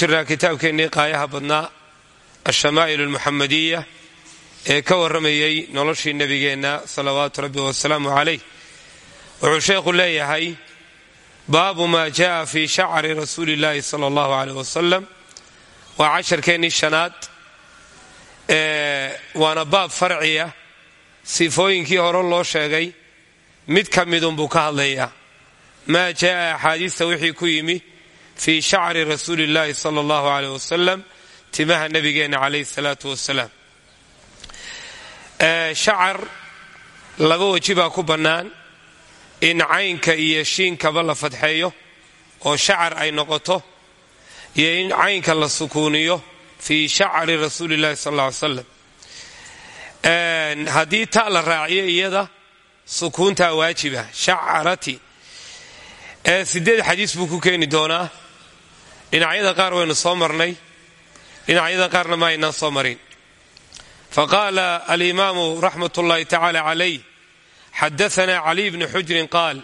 jirnaa kitaabkeennii qaayaha badnaa alshamaa'il almuxamadiya ee ka warramayey noloshii nebigeenna salawaatu rabbi wasalaamu calayh. Wuxuu sheekhu leeyahay baabu maa ja'a fii shacri rasuuli illaahi sala allahu caleyh wasalam waa casharkeennii shanaad waana baab farciya sifooyinkii hore loo sheegay mid ka midunbuu ka hadlayaa. Maa ja'a axaadiista wixii ku yimi fii shacri rasuuli illaahi sala allahu caleyh wasalam timaha nebigeenna calayhi salaatu wasalaam shacar laba weji baa ku bannaan in caynka iyo shiinkaba la fadxeeyo oo shacar ay noqoto iyo in caynka la sukuuniyo fii shacri rasuuli illahi sal alla ly slam haddii ta la raaciyo iyada sukuuntaa waajiba shacarati sideed xadiis buu ku keeni doonaa dhinacyada qaar waynu soo marnay. Dhinacyada qaarna ma aynaan soo marin. Faqaala alimaamu raxmat ullahi tacaala calayh xadaana caliy bni xujrin qaal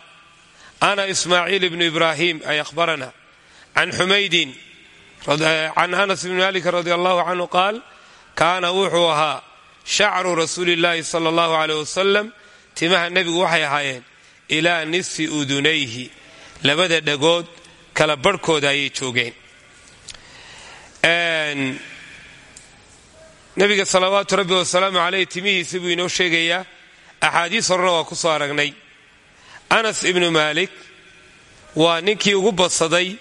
ana ismaaciil bnu ibrahim ay ahbarana can xumaydin can anas bni malik radi allahu canhu qaal kaana wuxuu ahaa shacru rasuuli illaahi sala timaha nebigu waxay ahaayeen ilaa nisfi udunayhi labada dhagood kala barhkooda ayay joogeen. Nebiga salawaatu rabbi wasalaamu caleyh timihiisi buu inoo sheegayaa. Axaadiis horena waa ku soo aragnay. Anas ibnu maalik waa ninkii ugu badsaday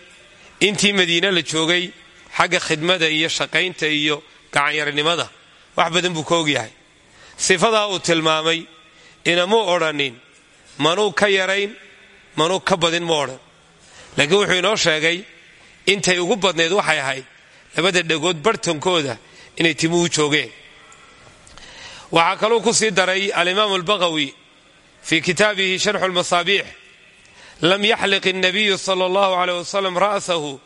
intii madiine la joogay xagga khidmada iyo shaqaynta iyo gacanyarinimada. Wax badan buu ka ogyahay sifadaa uu tilmaamay inamuu odhanin manuu ka yarayn manuu ka badin ma odhan laakiin wuxuu inoo sheegay intay ugu badneyd waxay ahayd labada dhagood bartankooda inay timuhu joogeen. Waxaa kaluu ku sii daray alimaamu albaqawi fii kitaabihi sharxu lmasaabiix lam yaxliq innabiyu sala allahu aleyh wasalam ra'sahu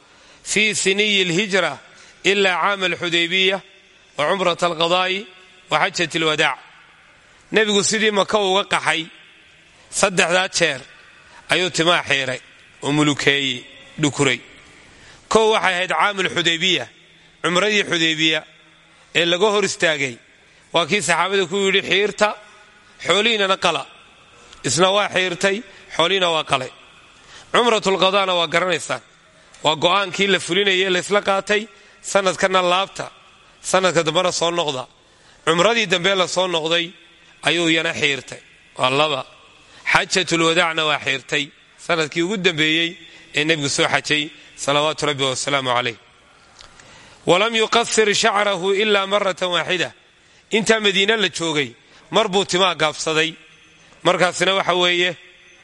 fii siniyi alhijra ila caama alxudaybiya wa cumrat alqadaa'i wa xajat alwadaac. Nebigu sidii maka uga qaxay saddexdaa jeer ayuu timaa xiiray oo dhukuray. Kow waxay ahayd caam alxudaybiya cumradii xudaybiya ee laga hor istaagay. Waa kii saxaabada ku yidhi xiirta xoolihiinana qala. Isna waa xiirtay xoolihiina waa qalay. Cumratulqadaana waa garanaysaan. Waa go'aankii la fulinayay laysla qaatay sanadkana laabta sanadka dambena soo noqda. Cumradii dambe la soo noqday ayuu yana xiirtay. Waa laba. Xajatulwadaacna waa xiirtay sannadkii ugu dambeeyey ee nebigu soo xajay salawaatu rabbi wasalaamu calayh. Walam yuqasir shacrahu ilaa maratan waaxida. Intaa madiine la joogay mar buu timaa gaabsaday. Markaasina waxa weeye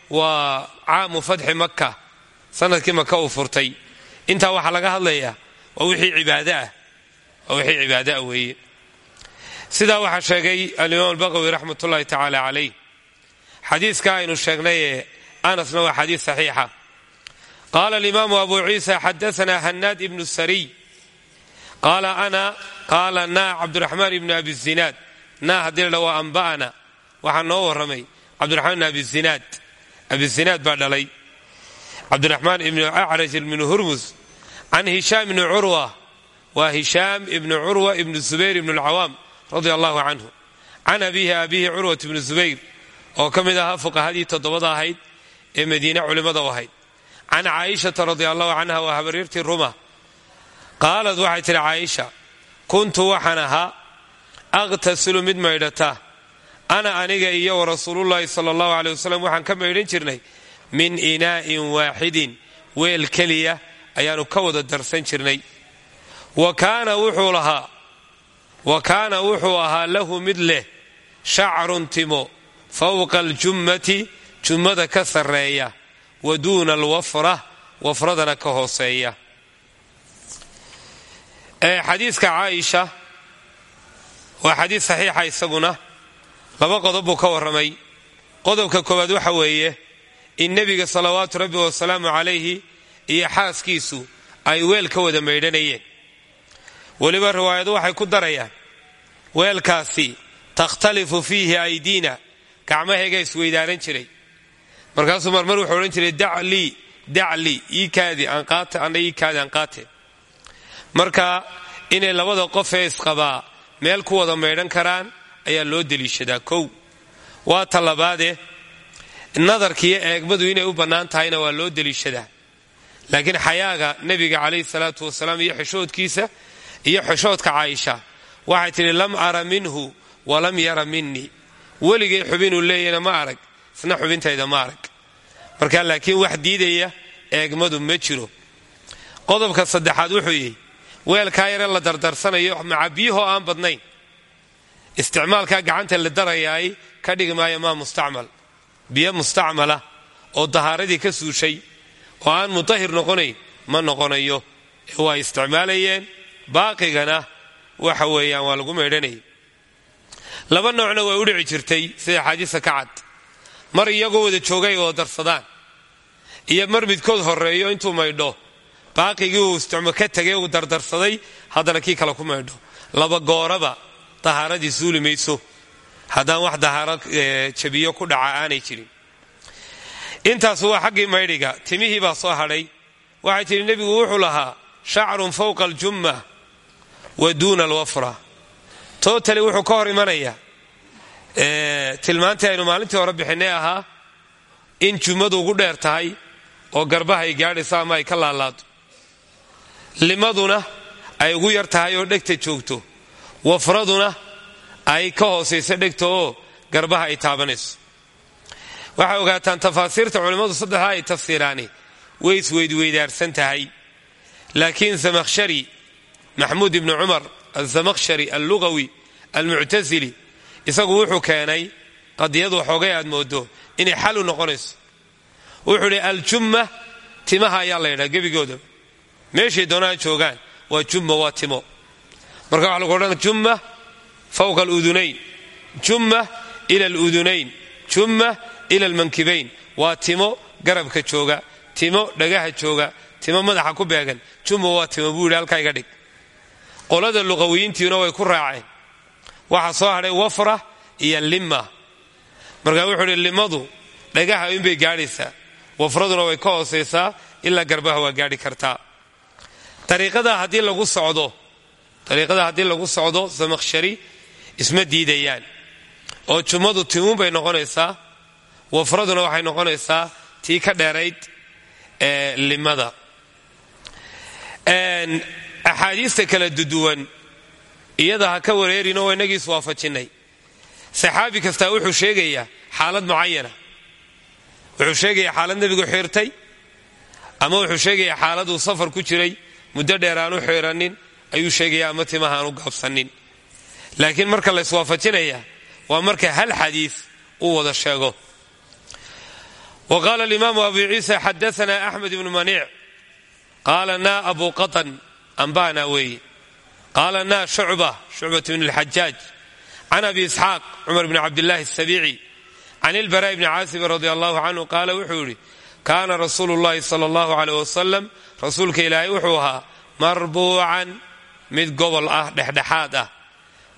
waa caamu fatxi makka. Sanadkii maka uu furtay. Intaa waxaa laga hadlayaa waa wixii cibaadaah waa wixii cibaadaah weeye. Sidaa waxaa sheegay alimaam albaqawi raxmat ullahi tacaala calayh. Xadiiska aynu sheegnayee anasna waa xadiis saxiixa qaala alimaamu abu ciisa xadaana hanaad ibnu sariy qaala ana qaala naa cabdiraxmaan ibnu abi zinaad naa haddii ladha waa amba'ana waxaa noo warramay cabdiraxmaan ibnu abizinaad abizinaad baa dhalay cabdiraxmaan ibnu acraj ibnu hurmus can hishaam ibni curwa waa hishaam ibnu curwa ibnu zubayr ibnu alcawaam radia allahu canhu can abiihi abiihi curwat ibnu zubayr oo ka mid ahaa fuqahadii toddobada ahayd ee madiine culimmada u ahayd. Can caaishata radia allahu canha waa habaryartii ruma. Qaalad waxay tidhi caaisha kuntu waxaan ahaa aqhtasilu mid maydhata. Ana aniga iyo wa rasuulullaahi sala allahu aleyh wasalam waxaan ka maydhan jirnay min inaa'in waaxidin. Weel keliya ayaannu ka wada darsan jirnay. Wa kaana wuxuu ahaa lahu mid leh shacrun timo fowqa aljummati jummada ka sarreeya wa duuna alwafra wafradana ka hooseeya. Xadiiska caaisha waa xadiis saxiixa isaguna laba qodob buu ka warramay. Qodobka koowaad waxa weeye in nebiga salawaatu rabbi wasalaamu calayhi iyo xaaskiisu ay weel ka wada maydhanayeen. Weliba riwaayadu waxay ku darayaan weelkaasi takhtalifu fiihi aydiina gacmahayga isweydaaran jiray markaasuu marmar wuxuu odhan jiray daclii dacli ii kaadi aan qaate anna ii kaadi aan qaate marka inay labada qof ee isqabaa meel ku wada maydhan karaan ayaa loo deliishadaa. Kow waa ta labaade nadarkiiyo eegmadu inay u bannaan tahayna waa loo deliishadaa. Laakiin xayaaga nebiga calayhi salaatu wasalaam iyo xishoodkiisa iyo xishoodka caaisha waxay tidhi lam ara minhu walam yara minii weligay xubinuu leeyana ma arag isna xubintayda ma arag marka laakiin wax diidaya eegmadu ma jiro. Qodobka saddexaad wuxuu yihi weelkaa yare la dardarsanayo maca biyahoo aan badnayn. Isticmaalkaa gacanta la darayaay ka dhigi maayo maa mustacmal. Biyo mustacmala oo dahaaradii ka suushay oo aan mutahir noqonayn ma noqonayo. Waa isticmaalayeen baaqigana waxa weeyaan waa lagu maydhanayay. Laba noocna way u dhici jirtay sida axaadiista ka cad mar iyagoo wada joogay oo darsadaan. Iyo mar midkood horeeyo intuu maydho. Baaqigii uu ka tegay uu dardarsaday haddana kii kale ku maydho. Laba gooraba dahaaradii suuli mayso haddaan wax dahaaro jabiyo ku dhaca aanay jirin. Intaas waa xaggii maydhiga. Timihii baa soo hadhay. Waxay tidhi nebigu wuxuu lahaa shacrun fowqa aljumma wa duuna alwafra. Tootali wuxuu ka hor imanayaa tilmaantii aynu maalintii hore bixinay ahaa in jummadu ugu dheer tahay oo garbaha ay gaadhayso ama ay ka laalaado. Limaduna ay ugu yar tahay oo dhegta joogto. Wafraduna ay ka hoosayso dhegta oo garbaha ay taabanayso. Waxay ogaataan tafaasiirta culimmadu saddexdaa ay tafsiiraani. Way isweydweydaarsan tahay. Laakiin zamakhshari maxmuud ibni cumar alzamakhshari allugawi almuctasili isagu wuxuu keenay qadiyadu waxoogay aad moodo inay xal u noqonayso. Wuxuu idhi aljumma timaha ayaa la ydhaa gebigoodaba meeshay doonaan joogaan waa jumma waa timo. Marka waxa lagu odhan jumma fawqa aludunayn jumma ila aludunayn jumma ila almankibayn waa timo garabka jooga timo dhagaha jooga timo madaxa ku beegan jumma waa timo buu yidhi halkaa iga dhig. Qolada luqawiyiintiina way ku raaceen waxaa soo hadhay wafra iyo limma markaa wuxuu idhi limadu dhagaha inbay gaadhaysaa. Wafraduna way ka hoosaysaa ilaa garbaha waa gaadhi kartaa. Ariiqadaa haddii lagu socdo dariiqada haddii lagu socdo zamakhshari isma diidayaan. Oo jummadu timuun bay noqonaysaa wafraduna waxay noqonaysaa tii ka dheerayd ee limada. Axaadiista kala duduwan iyada ha ka wareerinoo inagiis waafajinnay saxaabi kastaa wuxuu sheegayaa xaalad mucayana wuxuu sheegayaa xaalad nebigu xiirtay ama wuxuu sheegayaa xaaladuu safar ku jiray muddo dheer aanu xiiranin ayuu sheegayaa ama timaha aanu gaabsanin. Laakiin marka la iswaafajinaya waa marka hal xadiis uu wada sheego. Wa qaala alimaamu abu ciisa xadaana axmed ibnu maniic. Qaala naa abu qatan ambana weeye qaala naa shucba shucbat bn اlxajaaj can abi isxaaq cumar bn cabdillahi asabiici can ilbara'i bni caasib radi allahu canhu qaala wuxuu yidhi kaana rasuulu llahi sala allahu aleyh wasalam rasuulka ilaahay wuxuu ahaa marbuucan mid gobol ah dhexdhexaad ah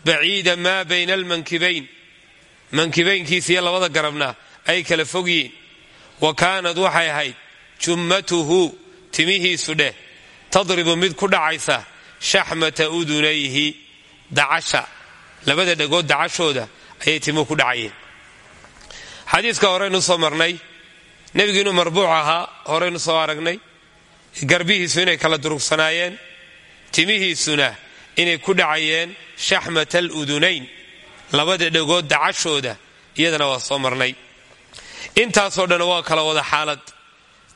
baciida maa bayna almankibayn mankibaynkiisa iyo labada garabna ay kala fog yihiin wa kaanad waxay ahayd jummatuhu timihiisu dheh tadribu mid ku dhacaysa shaxmata udunayhi dacasha. Labada dhegood dacashooda ayay timuhu ku dhacayeen. Xadiiska horeynu soo marnay nebigu inuu marbuuc ahaa horeynu soo aragnay garbihiisu inay kala durugsanaayeen timihiisuna inay ku dhacayeen shaxmata aludunayn labada dhegood dacashooda iyadana waa soo marnay. Intaasoo dhan waa kala wada xaalad.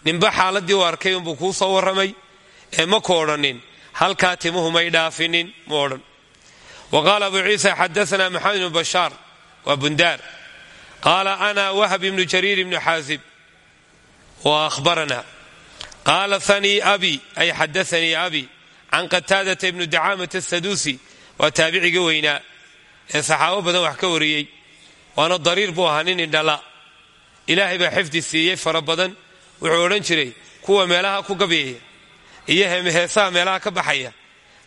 Ninba xaaladii u arkay unbuu kuu soo warramay ee ma ku odhanin halkaa timuhu may dhaafinin mu odhan. Abu ciisa xadaana maxamed ibnu bashaar waa bundaar. Qaala ana wahab ibnu jariir ibnu xaasib. Wa ahbarana qaala anii abi ay xadaanii abi can qataadata ibnu dacaamata asaduusi waa taabiciga weynaa ee saxaabo badan wax ka wariyey. Waana dariir buu ahaa nin indhala. Ilaahay baa xifdi siiyey fara badan. Wuxuu odhan jiray kuwa meelaha ku gabyaya iyo heesaha meelaha ka baxaya.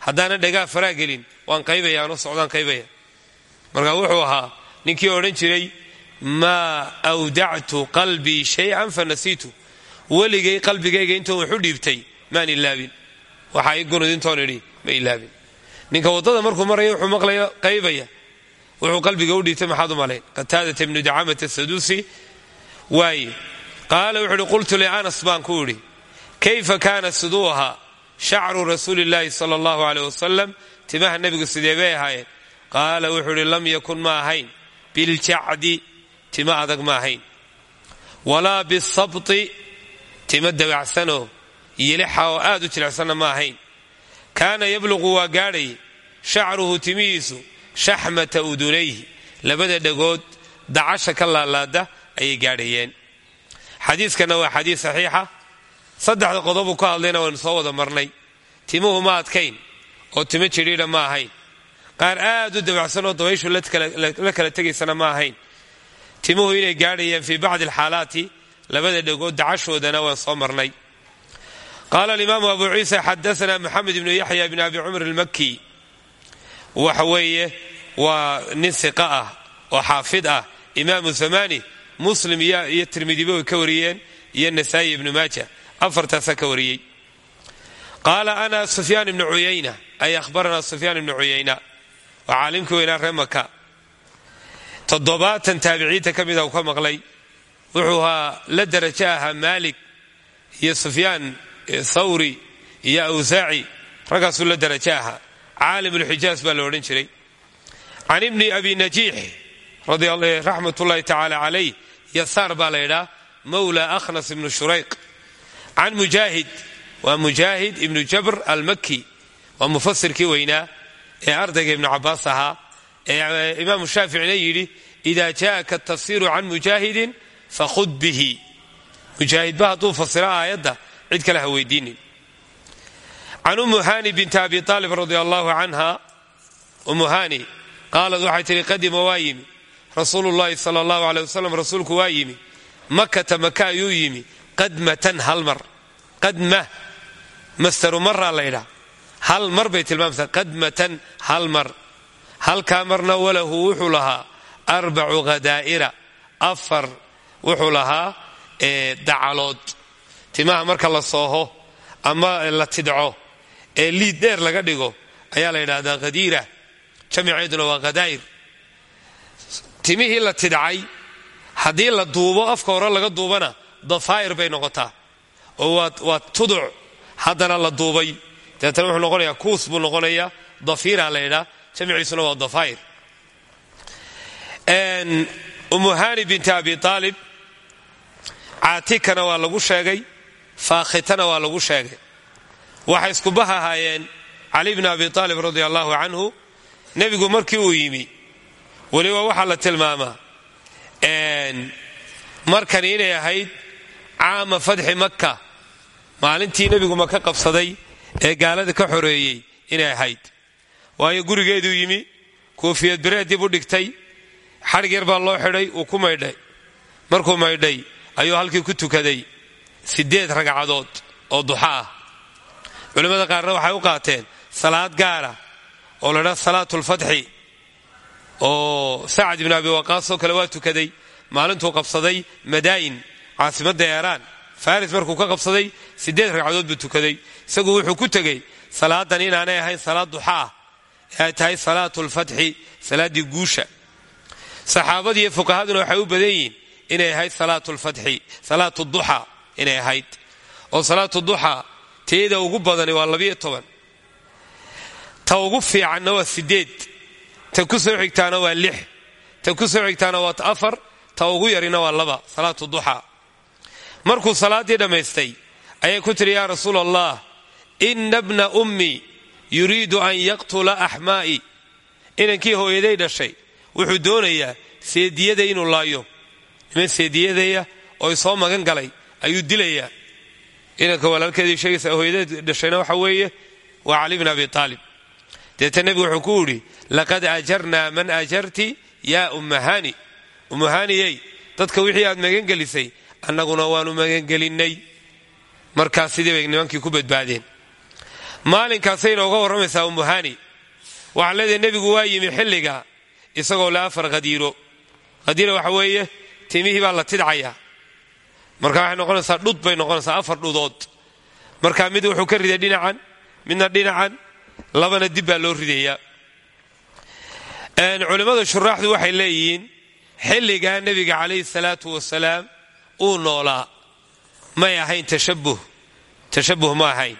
Haddaanan dhagaa faraa gelin waan qaybaya anoo socdaan qaybaya marka wuxuu ahaa ninkii odhan jiray maa awdactu qalbii shay-an fa nasiitu. Weligay qalbigayga intuu waxu dhiibtay maan ilaabin waxaa ii gunud intoon idhi ma ilaabin ninka waddada markuu maraya wuxuu maqlaya qaybaya wuxuu qalbiga u dhiibtay maxaad u malayn? Qataadata ibnu dacamata saduusi waaye. Qaala wuxuu qultu lianas baan ku idhi kayfa kaana siduu ahaa shacru rasuuli llaahi sala allahu aleyh wasalam timaha nebigu sidee bay ahaayeen qaala wuxuu idhi lam yakun ma ahayn biljacdi tima adag ma ahayn walaa bisabti tima dabacsanoo yilixa oo aad u jilicsanna ma ahayn kaana yabluqu waa gaadhay shacruhu timihiisu shaxmata udunayhi labada dhagood dacasha ka laalaada ayay gaadhayeen xadiiskana waa xadiis saxiixa saddexda qodobuu ka hadlayna waynu soo wada marnay. Timuhu ma adkayn oo timo jidhiidha ma ahayn. Qaar aad u dabacsan oo dabayshu la kala tegaysana ma ahayn. Timuhu inay gaadhayeen fii bacdi alxaalaati labada dhagood dacashoodana waan soo marnay. Qaala alimaamu abu ciisa xadaana moxamed ibnu yaxya bn abi cumr almaki waxa weeye waa nin siqa ah oo xaafid ah imaamu zamani muslim iyo tirmidiba way ka wariyeen iyo nasaa'i ibnu maaja afartaasaa ka wariyey qaala ana sufyaan ibnu cuyayna ay ahbaranaa sufyaan ibnu cuyayna waa caalimkii weynaa ree maka toddobaatan taabiciinta ka mida uu ka maqlay wuxuu haa la darajo ahaa maalik iyo sufyaan thawri iyo awsaaci raggaasuu la darajo ahaa caalim ulxijaas baa la odhan jiray. Can ibni abi najiix raxmat ullahi tacaala calayh yasaar baa la ydhaa mawla akhnas ibnu shurayq can mujaahid waa mujaahid ibnu jabr almaki waa mufasirkii weynaa ee ardayga ibnu cabaas ahaa ee imaamu shaaficina yidhi ida jaءaka tafsiru can mujaahidin fakhud bihi mujaahidba hadduu fasiro aayadda cid kale ha weydiinin can umu hani binti abi aalib radi allahu canha umu hani qaalad waxay tihi qadima waa yimi rasuulu llahi sala allahu qadmatan hal mar. Qadma mastaru maraa laydhaa hal mar bay tilmaamtaa qadmatan hal mar. Halkaa marna walahu wuxuu lahaa arbacu khadaa'ira afar wuxuu lahaa dacalood. Timaha marka la sooho ama la tidco ee liid dheer laga dhigo ayaa la yidhaahdaa khadiira jamiceeduna waa khadaa'ir timihii la tidcay haddii la duubo afka hore laga duubana dafaa'ir bay noqotaa oo waa tuduc. Haddana la duubay. Dabeetana wuxuu noqonayaa kuus buu noqonayaa. Dafiira la ydhaa jamiciisuna waa dafaa'ir umuhani binti abi aalib caatikana waa lagu sheegay. Faakhitana waa lagu sheegay. Waxay iskubax ahaayeen cali bni abi aalib radi allahu canhu nebigu markii uu yimi weliba waxaa la tilmaamaa. Markani inay ahayd caama fatxi makka. Maalintii nebigu maka qabsaday ee gaalada ka xoreeyey inay ahayd. Waayo gurigeeduu yimi koofiyad bireed dib u dhigtay xadhig yar baa loo xidhay uu ku maydhay. Markuu maydhay ayuu halkii ku tukaday siddeed ragcadood oo duxa ah. Culimmada qaarna waxay u qaateen salaad gaara oo la dhaa salaatulfatxi oo sacad ibnu abi waqaasoo kale waa tukaday maalintuu qabsaday madaa'in caasimadda eeraan faris markuu ka qabsaday siddeed ragcadood buu tukaday. Isagu wuxuu ku tegey salaadan inaanay ahayn salaad duxa ah ay tahay salaatulfatxi salaaddii guusha. Saxaabadii iyo fuqahaduna waxay u badan yihiin inay ahayd salaatulfatxi salaatu duxa inay ahayd. Oo salaatu duxa teeda ugu badani waa labiyo toban. Ta ugu fiicanna waa siddeed. Ta ku soo xigtaana waa lix. Ta ku soo xigtaana waa afar. Ta ugu yarina waa laba. Salaatu duxa markuu salaaddii dhammaystay ayay ku tidhi yaa rasuul allah ina bna ummi yuriidu an yaqtula axmaa'i inankii hooyaday dhashay wuxuu doonayaa seediyada inuu laayo. Niman seediyadaya oo soo magan galay ayuu dilayaa. Inanka walaalkeedii sheegaysa hooyadee dhashayna waxa weeye waa cali bn abi aalib deeta nebigu laqad ajarnaa man ajarti yaa ummahani. Ummahaniyey dadka wixii aad magangelisay annaguna waanu magangelinnay markaas sidii bay nimankii ku badbaadeen. Maalinkaasay inooga warramaysaa ummuhani waxaa leedahay nebigu waa yimi xilliga isagoo le afar khadiiro khadiira waxa weeye timihii baa la tidcayaa marka waxay noqonaysaa dhud bay noqonaysaa afar dhudood. Marka mid wuxuu ka riday dhinacan midna dhinacan labana dib baa loo ridayaa culimmada shuraaxdu waxay leeyihiin xilligaa nebiga calayhi salaatu wasalaam uu noolaa may ahayn tashabuh tashabuh ma ahayn.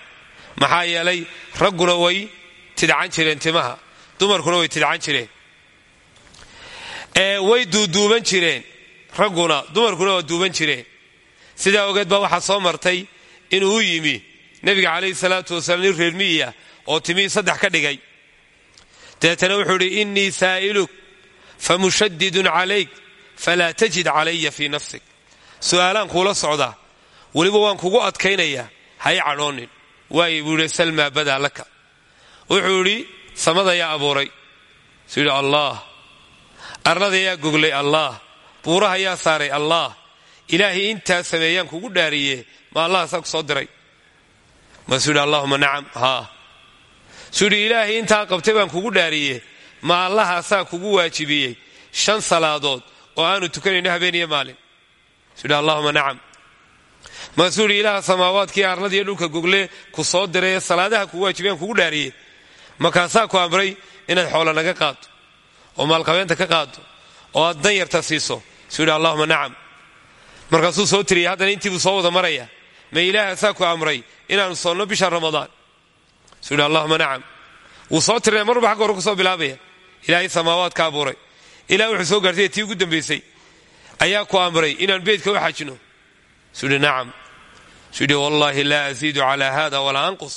Maxaa yeelay ragguna way tidcan jireen timaha. Dumarkuna way tidcan jireen. Way duuduuban jireen ragguna. Dumarkuna waa duuban jireen. Sidaa ogeed baa waxaa soo martay inuu u yimi nebiga calayhi salaatu wasalaam nin reer miyiya oo timihii saddex ka dhigay. Dabeetana wuxuu idhi innii saa'iluk famushadidun calayk falaa tajid calaya fii nafsik su'aalaan kuula socdaa weliba waan kugu adkaynayaa hay cadhoonin waayay buu yidhi salmaa badaa laka wuxuu idhi samadayaa abuuray suu yidhi allaah arladayaa goglay allaah buuraha yaa saaray allaah ilaahay intaa sameeyaan kugu dhaariye ma allahaasaa ku soo diray maasuu yidhi allahuma nacam haa suu yidhi ilaahay intaa qabtay baan kugu dhaariye ma allahaasaa kugu waajibiyey shan salaadood oo aanu tukanayno habeen iyo maalin yidhi allahuma nacam maasuu yidhi ilaaha samaawaadkii arladiiyo dhulka gogle ku soo diray salaadaha kugu waajibiyaan kugu dhaariye markaasaa ku amray inaad xoola naga qaado oo maalqabeenta ka qaado oo aad dan yarta siiso suu yidhi allahuma nacam markaasuu soo tiriyay haddana intiibuu soo wada maraya. Ma ilaahaasaa ku amray inaanu soonno bisha ramadaan suu yidhi allahuma nacam soo tirinaya marba xagga hore ku soo bilaabaya ilaahay samaawaad ka abuuray ilah wuxuu soo gaartay tii ugu dambaysay ayaa ku amray inaan beedka u xajino. Suu yidhi nacam suu yidhi wallaahi laa asiidu calaa hada walaa anqus.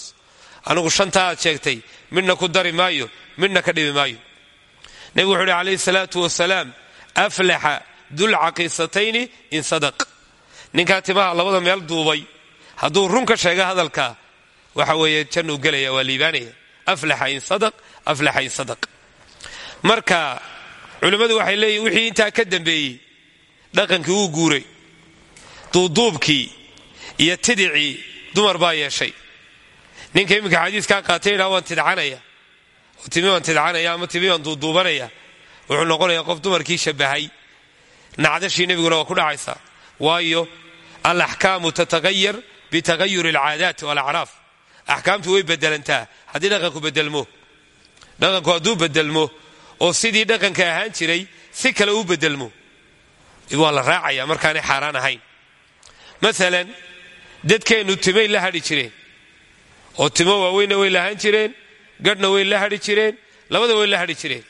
Anigu shantaa aad sheegtay midna ku dari maayo midna ka dhibi maayo. Nebigu wuxuu yidhi calayhi salaatu wasalaam aflaxa dulcaqiisatayni in sadaq. Ninkaa timaha labada meel duubay. Hadduu run ka sheega hadalka waxa weeye jannuu gelaya waa liibaanaya. In sadaq aflaxa in sadaq. Marka culimmadu waxay leeyihiin wixii intaa ka dambeeyey dhaqankii wuu guuray duuduubkii iyo tidicii dumar baa yeeshay. Ninka iminka xadiiskaa qaatay yidhaha waan tidcanaya timi baan tidcanaya ama timi baan duuduubanaya wuxuu noqonayaa qof dumarkii shabbahay nacdashii nebiguna waa ku dhacaysaa waayo alaxkaamu tatagayar bitagayuri alcaadaati walacraaf. Axkaamtu way bedelantaa haddii dhaqanku bedelmo dhaqanku hadduu bedelmo oo sidii dhaqanka ahaan jiray si kale uu bedelmo waa la raacaya markaanay xaaraan ahayn. Maalan dadkeennu timay la hadhi jireen. Oo timo waaweynna way lahaan jireen gadhna way la hadhi jireen labada way la hadhi jireen.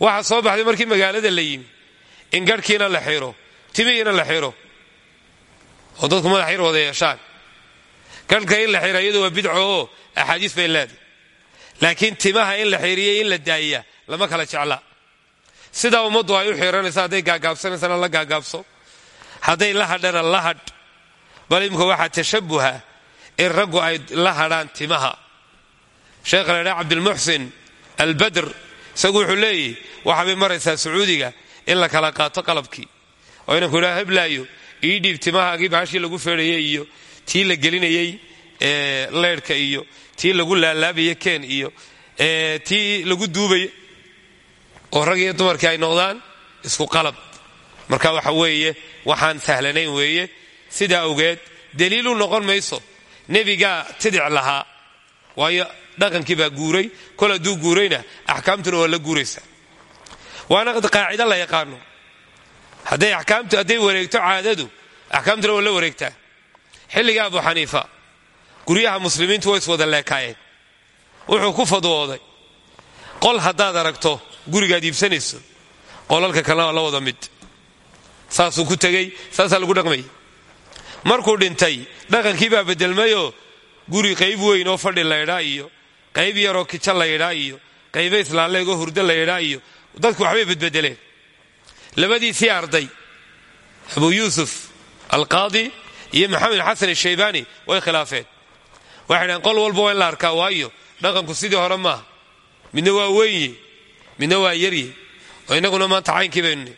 Waxaa soo baxday markii magaalada la yimi in garhkiina la xiro timihiina la xiro. Oo dadku madax yar wada yeeshaan. Garhka in la xira iyadu waa bidco oo axaadiis bay leedahay. Laakiin timaha in la xiriyay in la daaya lama kala jecla sidaa ummaddu ay u xiranaysa hadday gaagaabsanaysana la gaagaabso. Hadday la hadhana la hadh bal imika waxaa tashabuha in raggu ay la hadhaan timaha. Sheekha la ydhaha cabdilmuxsin albadr isagu wuxuu leeyahy waxaabay maraysaa sacuudiga in la kala qaato qalabkii. Oo inanku idhaha heblaayo ii dhiib timahaagii baashii lagu feedhayay iyo tii la gelinayey leydhka iyo tii lagu laalaabaye keen iyo tii lagu duubaya oo rag iyo dumarkii ay noqdaan isku qalab. Marka waxa weeye waxaan sahlanayn weeye sidaa awgeed daliilu noqon mayso. Nebigaa tidic lahaa waayo dhaqankii baa guuray kol hadduu guurayna axkaamtuna waa la guuraysaa waana qaacido la yaqaano. Hadday wareegto caadadu axkaamtuna waa la wareegtaa. Xilliga abu xaniifa guryaha muslimiintu way iswada leekaayeen. Wuxuu ku fadwooday. Qol haddaad aragto gurigaad iibsanayso qolalka kalena waa la wada mid. Saasuu ku tegey saasaa lagu dhaqmayay markuu dhintay dhaqankii baa bedelmayoo guri qayb weyn oo fadhi laydhaa iyo qayb yaroo kija laydhaa iyo qaybo islaaleegoo hurdo laydhaa iyo dadku waxbay bedbedeleen labadiisii arday abuu yuusuf alqaadi iyo maxamed xasan ashaybaani way khilaafeen. Waxay dhahen qol walba waa in la arkaa waayo dhaqanku sidii hore maaha midna waa weynye midna waa yarye oo inaguna maanta caynkii baynu ni.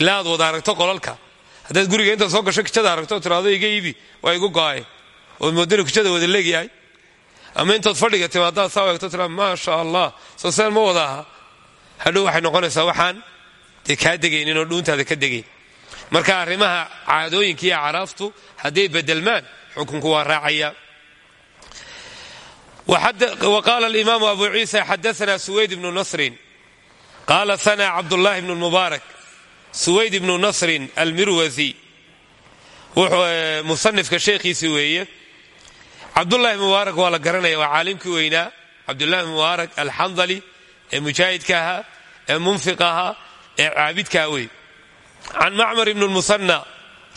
Wada aragto qolalka. Haddaad guriga intaad soo gasho kijada aragto tiraado iga iibi waa igu go'aye ood moodana kijada wada leegyahay ama intood fadhiga timaadaad saa eegto tira maasha allah sooseen ma wada aha. Hadhow waxay waxaan dee kaa degaynin oo ka degayn marka arrimaha caadooyinka iyo acraaftu bedelmaan xukunku waa raacaya. Waqaala alimaamu abu ciisa xadaana suweyd ibnu nasrin qaala hanaa cabdullaahi bnu mubaarak suwayd ibnu nasrin almirwasi musanifka sheekhiisi weeye cabdulaahi mubaarak waa la garanaya waa caalimkii weynaa cabdulaahi mubaarak alxandali ee mujaahidka ahaa ee munfiq ahaa ee caabidka wey can macmar ibn musana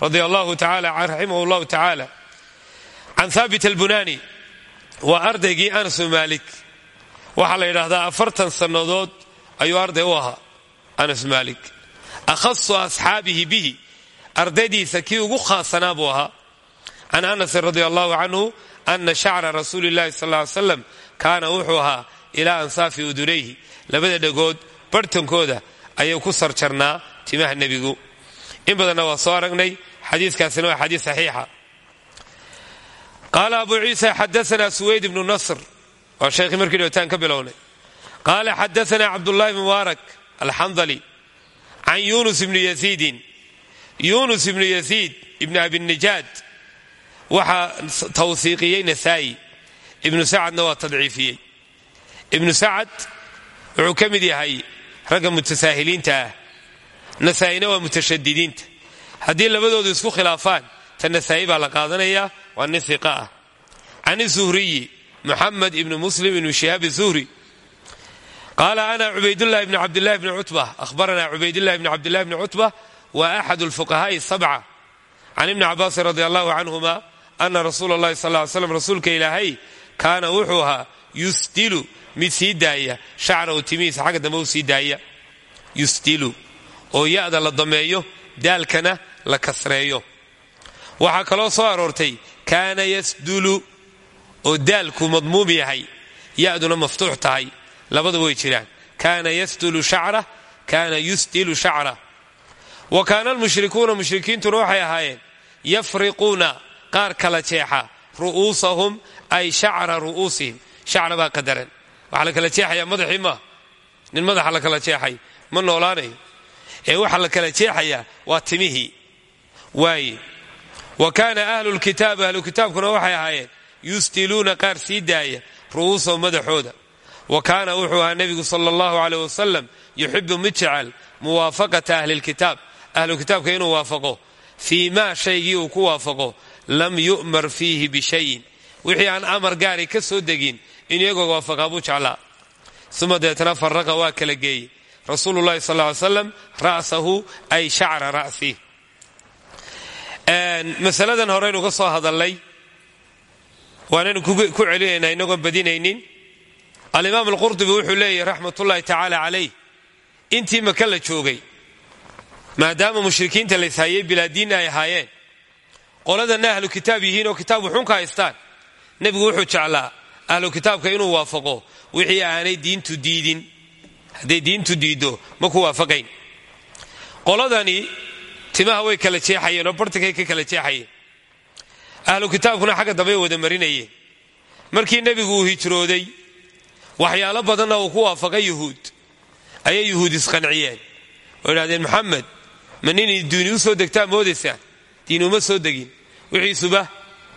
radi allahu taala raximah llahu tacaala can haabit albunaani waa ardaygii anas maalik waxaa la yidhaahdaa afartan sannadood ayuu arday u ahaa anas malik akhasu asxaabihi bihi ardaydiisa kii ugu khaasanaa buu ahaa can anasin radi allahu canhu ana shacra rasuuli llahi sal ly slam kaana wuxuu ahaa ilaa ansaafi udunayhi labada dhegood barhtankooda ayuu ku sarjarnaa timaha nebigu in badanna waa soo aragnay xadiiskaasina waa xadiis saxiixa qaala abu ciisa xadaana suwayd ibnu nasr waa sheekhii markii dhowtaan ka bilownay qaala xadaana cabdullahi mubaarak alxandali can yunus ibni yasiidin yunus ibnu yasiid ibni abinijaad waxaa tawhiiqiyey nasaa'i ibnu sacadna waa tadciifiyey ibnu sacad wuxuu ka mid yahay ragga mutasaahiliinta ah nasaa'ina waa mutashadidiinta haddii labadoodu isku khilaafaan ta nasaa'i baa la qaadanayaa waa nin hiqa ah can zuhriyi muxamed ibni muslim ibnu shihaab zuhri qaala ana cubaydulahi bni cabdilahi bni cutba ahbarana cubaydillahi bni cabdillahi bni cutba wa axad lfuqahaai sabca can ibni cabaasin radi allahu canhuma ana rasuula llahi sal ly slam rasuulka ilaahay kaana wuxuu ahaa yusdilu mid sii daaya shacrahu timihiisa xagga dambe u sii daaya yusdilu oo ya'da la dameeyo daalkana la kasreeyo waxaa kaloo soo aroortay kaana yasdulu oo daalku madmuum yahay ya'duna maftuux tahay labada way jiraan. Kaana yasdulu shacra kaana yusdilu shacra. Wa kaana almushrikuuna mushrikiintuna waxay ahaayeen yafriquuna qaar kala jeexa ru'uusahum ay shacra ru'uusihim. Shacra baa qadaran. Waxaa la kala jeexayaa madaxii nin madaxa la kala jeexay ma noolaanayo? Ee waxaa la kala jeexayaa waa timihii waaye wa kaana ahlu lkitaab ahlu kitaabkuna waxay ahaayeen yusdiluuna qaar sii daaya ru'uusahum madaxooda wa kaana wuxuu ahaa nebigu sala allahu caleyh wasalam yuxibu mid jecel muwaafaqata ahli lkitaab ahlu kitaabka inuu waafaqo? Fii maa shaygii uu ku waafaqo? Lam yu'mar fiihi bishayin wixii aan amar gaari ka soo degin in iyagoo waafaqaa buu jeclaa. Uma deetana faraqa waa kala geeyey. Rasuulu llahi sal ly slam ra'sahu ay shacra ra'si. Masaladan horeynu ka soo hadalnay alimaam alqurdubi wuxuu leeyahy raxmatullahi tacaala calayh intii maka la joogay maadaama mushrikiinta layshayay bilaadiinna ay ahaayeen qoladana ahlu kitaab yihiin oo kitaab wuxuun ka haystaan nebigu wuxuu jeclaa ahlu kitaabka inuu waafaqo wixii aanay diintu diidin. Hadday diintu diiddo ma ku waafaqayn. Qoladani timaha way kala jeexayeen oo bartankay ka kala jeexayeen. Ahlu kitaabkuna xagga dambey wada marinayeen. Markii nebigu uu hijrooday waxyaalo badanna uu ku waafaqay yuhuud. Ayay yuhuud isqanciyeen. Oo idhahdeen maxamed ma ninay diini u soo degtaa? Moodaysaan diin uma soo degin. Wixiisuba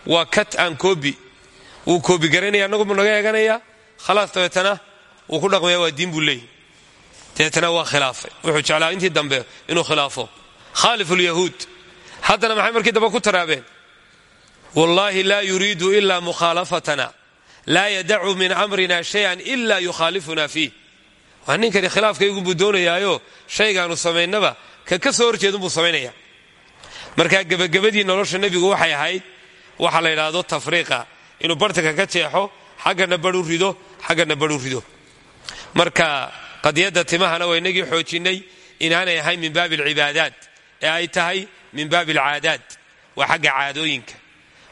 waa kat aan koobi. Wuu koobi garanaya annagu mu naga eeganayaa. Khalaas dabeetana wuu ku dhaqmaya waa diin buu leeyahy dabeetana waa khilaafay. Wuxuu jeclaa intii dambe inuu khilaafo. Khaalif lyahuud haddana maxay markii dambe ku taraabeen? Wallaahi laa yuriidu ila mukhaalafatana laa yadacu min amrina shayan ila yukhaalifuna fiih waa ninkani khilaafkaygunbuu doonayaayo shaygaanu samaynaba ka ka soo horjeedunbuu samaynaya markaa gebagabadii nolosha nebigu waxay ahayd waxa la yidhaahdo tafriiqa inuu bartanka ka jeexo xaggana badhu rido xaggana badhu rido marka qadiyadda timahana waa inagii xoojinnay inaanay ahayn min baabi alcibaadaat ee ay tahay min baabi alcaadaad waa xagga caadooyinka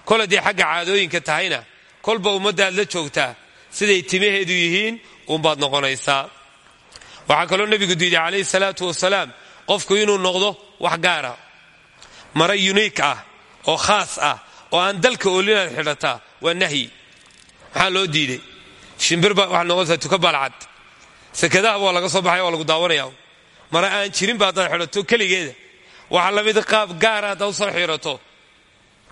kol haddii xagga caadooyinka tahayna kolba ummaddaad la joogtaa siday timaheedu yihiin uunbaad noqonaysaa. Waxaa kaloo nebigu diiday calayhi salaatu wasalaam qofku inuu noqdo wax gaara mara yuniik ah oo khaas ah oo aan dalka oolinaad xidhataa waa nahyi. Maxaa loo diiday shimbirba waxaad noqonaysaa tuka baalcad sekadaha waa laga soo baxaya waa lagu daawanaya mara aan jirinba haddaad xidhato keligeeda. Waxaa la mid qaab gaara haddaad u soo xidhato.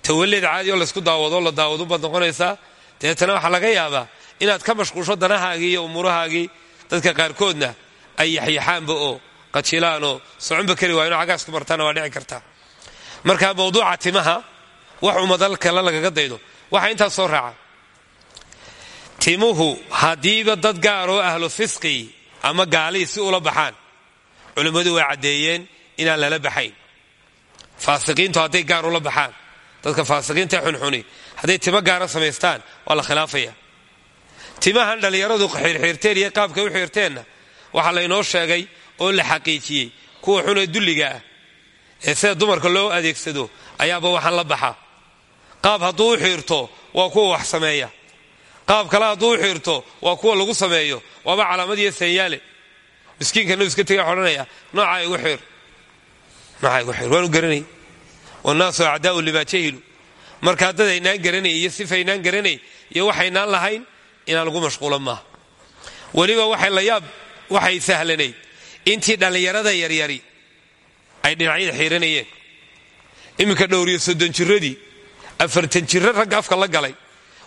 Tawaleed caadi oo laysku daawado la daawadunbaad noqonaysaa dabeetana waxaa laga yaabaa inaad ka mashquulsho danahaagii iyo umuurahaagii dadka qaarkoodna ay yaxyaxaanba oo qajilaanoo soconba kari waayno cagaas ku martaana waa dhici kartaa marka mawduuca timaha wax umadal kale lagaga daydo waxaa intaas soo raaca. Timuhu haddiiba dad gaaroo ahlu fisqi ama gaalii si ula baxaan. Culimmadu way caddeeyeen inaan lala baxayn. Faasiqiintu hadday gaar ula baxaan. Dadka faasiqiinta xunxuni hadday timo gaara samaystaan waa la khilaafaya. Timahan dhallinyaradu xiirxiirteen iyo qaabkay u xiirteenna waxaa laynoo sheegay oo la xaqiijiyey kuwa xunee dulliga ah. Ee sida dumarka loo adeegsado ayaaba waxaan la baxa qaab hadduu u xiirto waa kuwa wax sameeya. Qaab kale hadduu u xiirto waa kuwa lagu sameeyo waaba calaamadiyo sanyaale miskiinkanuu iska tegay odhanaya noocaa igu xiir waanu garanay wannaasu acdaa'u limaa jahilu markaa dad aynaan garanay iyo sifaynaan garanay iyo waxaynaan lahayn inaan lagu mashquulo maaha. Weliba waxay la yaab waxay sahlanayd. Intii dhallinyarada yaryari ay dhinacyada xiiranayeen iminka dhowriyo soddon jiradii afartan jiro ragga afka la galay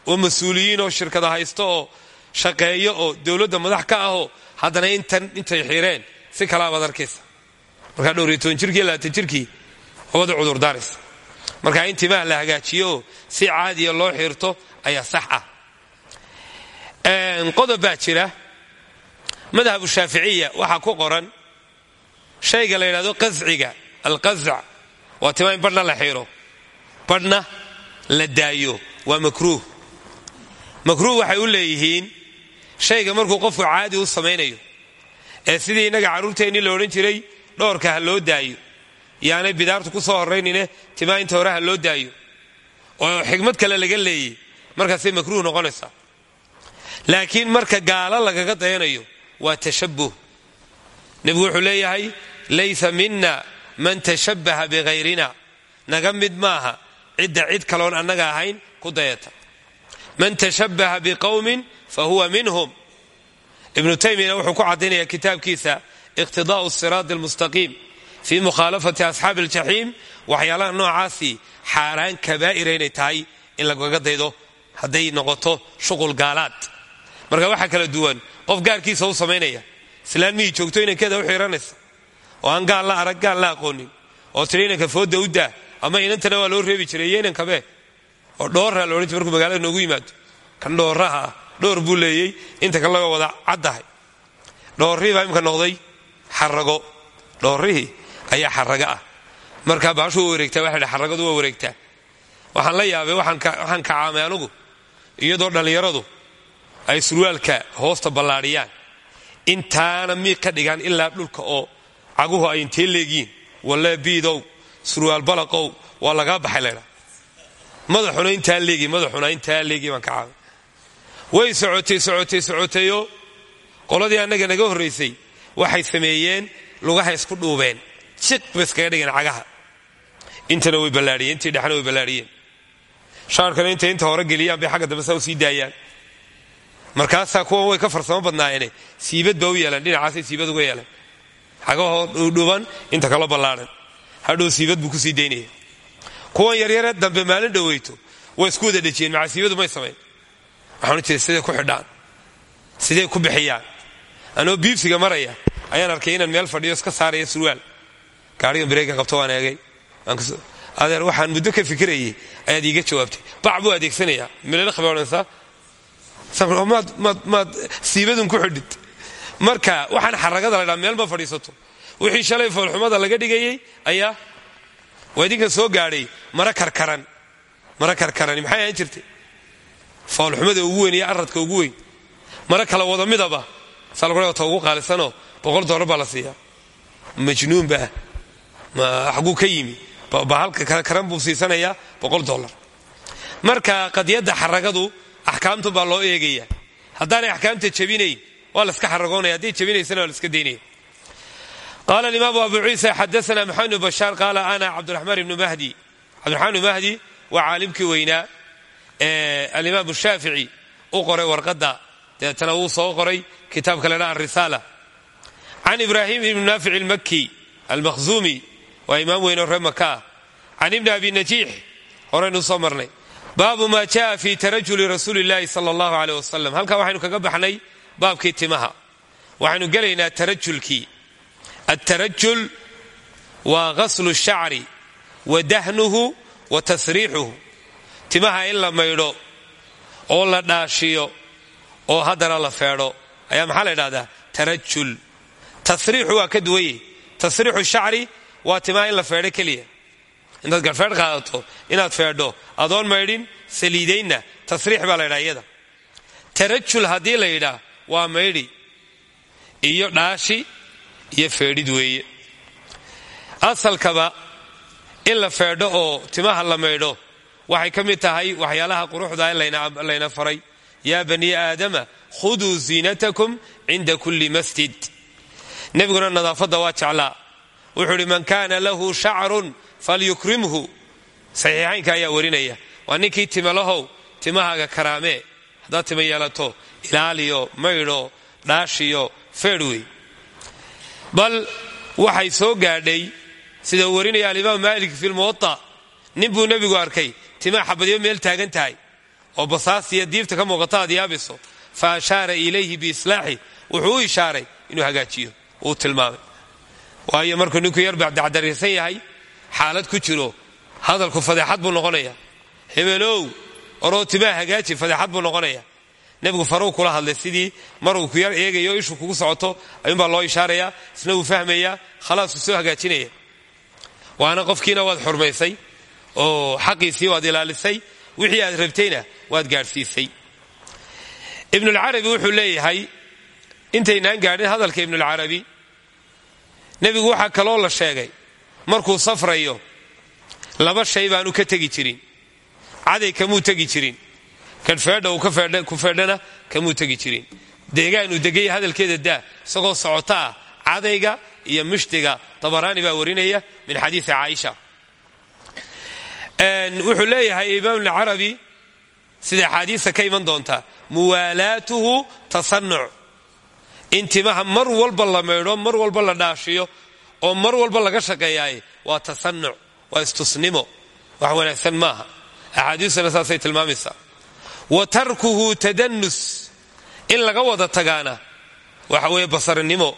oo mas'uuliyiin oo shirkada haysto oo shaqeeyo oo dowladda madax ka ahoo haddana intay xireen si kalaabaad arkaysa. Markaa dhowriyo toban jirkii labaatan jirkii wabada cudurdaaraysa markaa in timaha la hagaajiyo oo si caadiya loo xiirto ayaa sax ah. Qodob baa jira. Madhabu shaaficiya waxaa ku qoran shayga la yidhahdo qasciga alqasc waa tima in badhna la xiiro badhna la daayo waa makruuh. Makruuh waxay u leeyihiin shayga markuu qofku caadi u samaynayo ee sidii innaga carruurteennii la odhan jiray dhoorka ha loo daayo yaanay bidaartu ku soo horraynine timaa inta hore ha loo daayo. Oo xigmad kale laga leeyey markaasay makruuh noqonaysaa. Laakiin marka gaalo lagaga dayanayo waa tashabuh nebigu wuxuu leeyahay laysa mina man tashabbaha bikayrina naga mid maaha cidda cid kaloon annaga ahayn ku dayata. Man tashabbaha biqowmin fa huwa minhum. Ibnu taymiyana wuxuu ku caddaynaya kitaabkiisa iqtidaa'u siraadi almustaqiim fii mukhaalafati asxaabi aljaxiim waxyaalaha noocaasi xaaraan kabaa'ira inay tahay in lagaga daydo hadday noqoto shuqul gaalaad marka waxaa kala duwan qof gaarkiisa u samaynaya islaan mihii joogto inankeeda u xiiranaysa oo aan gaal la arag gaal la aqoonin oo tiri fooda u daa ama inantana waa loo reebi jiray iyo inankabe oo dhoorraa la odhan jir markuu magaalada noogu yimaado kan dhooraha ah dhoor inta kan wada caddahay dhoorrihii baa imka noqday xarago dhoorrihii ayaa xaraga ah. Markaa baashu waa wareegtaa dhi xaragadu waa wareegtaa. Waxaan la yaabay waxaan kacaamay anugu iyadoo dhallinyaradu ay surwaalka hoosta ballaadhiyaan intaana miiq ka dhigaan ilaa dhulka oo caguhu ay intee leegiin walle biidow surwaal balaqow waa lagaa baxay laydha madaxuna intaa leegi madaxuna intaa leegi baan ka caabay way socotay socotay socotayo. Qoladii annaga naga horraysay waxay sameeyeen lugaha isku dhuubeen jiq bay iskaga dhigeen cagaha. Intana way ballaadhiyeen intii dhexna way ballaadhiyeen. Shaarkana intay inta hore geliyaan bay xagga dambe u sii daayaan. Markaasaa kuwan way ka farsamo badnaayeene siibad baa u yeelan dhinacaasay siibad uga yeelan. Xagahoo dhuudhuban inta kalo ballaadhan hadhow siibad buu ku sii daynaya kuwan yaryare dambe maalin dhoweyto way isku wada dhejiyeen maca siibadu may samayn waxaan jira siday ku xidhaan? Siday ku bixiyaan? Anoo biibsiga maraya ayaan arkay inaan meel fadhiyo iska saaraya surwaal gaarigan bareega qabto waan eegay. Adeer waxaan muddo ka fikirayay ayaad iiga jawaabtay. Bac buu adeegsanayaa mililakh bay odhanaysaa maad siibadun ku xidhid. Marka waxaan xaragada la dhaa meel ma fadhiisato. Wixii shalay foolxumada laga dhigayey ayaa waa soo gaadhay. Mara karkaran. Mara karkarani maxay ahaan jirtay? Foolxumada ugu weyn iyo aradka ugu weyn. Mara kala wada midaba. Saa lagu ta boqol dollar baa la siiyaa. Majnuun baah ma xaguu ka yimi. Karan buu siisanayaa boqol dollar. Marka qadiyadda xaragadu axkaamtu baa loo eegaya haddaanay axkaamta jabinayn waa laska xaragoonaya hadday jabinaysana waa laska daynaya. Qaala alimaamu abu ciisa xadaana maxamed bnu bashaar. Ana cabdiraxmaan ibnu mahdi. Cabdiraxmaan mahdi waa caalimkii weynaa ee alimaamu shaafici u qoray warqadda. Soo qoray kitaabka la dhaha arisaala can ibraahim ibni naafic almaki almakhzuumi waa imaam weyn oo ree maka ah can ibni abi najiix horaynu soo marnay. Baabu maa jaa fi tarajuli rasuuli llaahi sala allahu aleyh wasalam halkaa waxaynu kaga baxnay baabkii timaha. Waxaynu gelaynaa tarajulkii. Altarajul waa ghaslu shacri wa dahnuhu wa tasriixuhu timaha in la maydho oo la dhaashiyo oo haddana la feedho. Ayaa maxaa la ydhahdaa tarajul. Tasriixu waa ka duwanye tasriixu waa timaha in la feedho keliya intaad garfeedh qaadato inaad feedho adoon maydhin saliidaynna tasriix baa la ydhaha iyada tarajul haddii la yidhaa waa maydhi iyo dhaashi iyo feedhid weeye asalkaba in la feedho oo timaha la maydho waxay ka mid tahay waxyaalaha quruxda layna faray. Yaa bani aadama khuduu ziinatakum cinda kulli masjid. Nebiguna nadaafadda waa jeclaa wuxuu idhi man kaana lahu shacrun falyukrimhu. Saxiixaynka ayaa warinaya. Waa ninkii timalahow timahaaga karaamee haddaad tima yeelato ilaaliyo maydho dhaashiyo feedh wey bal waxay soo gaadhay sida uu warinaya alimaam maalik fi lmuwata nin buu nebigu arkay timaa xabadyo meel taagan tahay oo basaasiya diibta ka muuqata aad yaabiso. Fa ashaara ilayhi biislaaxi wuxuu u ishaaray inuu hagaajiyo. Uu tilmaamay waayo markuu ninku yar bacdacdaraysan yahay xaalad ku jiro. Hadalku fadeexad buu noqonaya hebelow oroo timaa hagaaji fadeexad buu noqonaya nebigu faruu kula hadlay sidii maruu ku yar eegayo ishu kugu socoto ayuunbaa loo ishaarayaa isna wuu fahmayaa khalaasuu soo hagaajinaya. Waana qofkiina waad xurmaysay oo xaqiisii waad ilaalisay wixii aad rabtayna waad gaadhsiisay. Ibnulcarabi wuxuu leeyahay intaynaan gaadhin hadalka ibnulcarabi nebigu waxaa kaloo la sheegay markuu safrayo laba shay baanu ka tegi jirin. Caday kamuu tegi jirin. Kan feedha uu ku feedhana kamuu tegi jirin. Deegaanuu degaya hadalkeeda daa isagoo socota ah cadayga iyo mishdiga dabaraani baa warinaya min xadiisi caaisha. Wuxuu leeyahay imaam alcarabi sida axaadiista ka iman doonta muwaalaatuhu tasanuc in timaha mar walba la maydho mar walba la dhaashiyo oo mar walba laga shaqeeyaay waa tasanuc waa istusnimo wax wanaagsan maaha. Axaadiistuna saasay tilmaamaysaa. Wa tarkuhu tadanus in laga wada tagaana waxa weeye basarinimo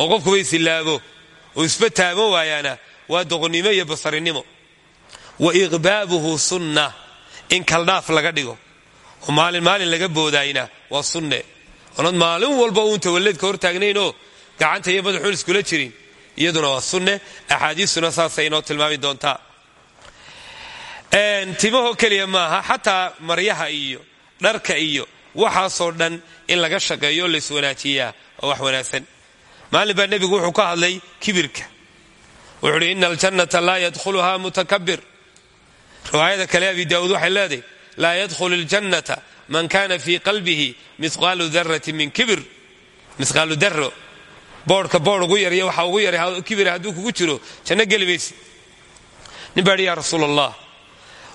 oo qofkuba isilaabo oo isba taamo waayaana waa doqonnimo iyo basarinimo. Wa iqbaabuhu sunna in kaldhaaf laga dhigo oo maalin maalin laga boodayna waa sunne oonad maalin walba uun tawaledka hortaagnaynoo gacanta iyo madaxuun iskula jirin. Iyaduna waa sunne axaadiistuna saasay inoo tilmaami doontaa. Timahoo keliya maaha xataa maryaha iyo dharka iyo waxaasoo dhan in laga shaqeeyo laiswanaajiyaa waa wax wanaagsan. Maalin baa nebigu wuxuu ka hadlay kibirka. Wuxuu uhi ina aljannata laa yadkhuluha mutakabir riwaayada kale abi daawuud waxay leedahay laa yadkhulu ljannata man kana fii qalbihi mihqaalu darati min kibir mihqaalu daro boodhka boodh ugu yarya waxa ugu yaray kibira hadduu kugu jiro janno geli maysid nin baa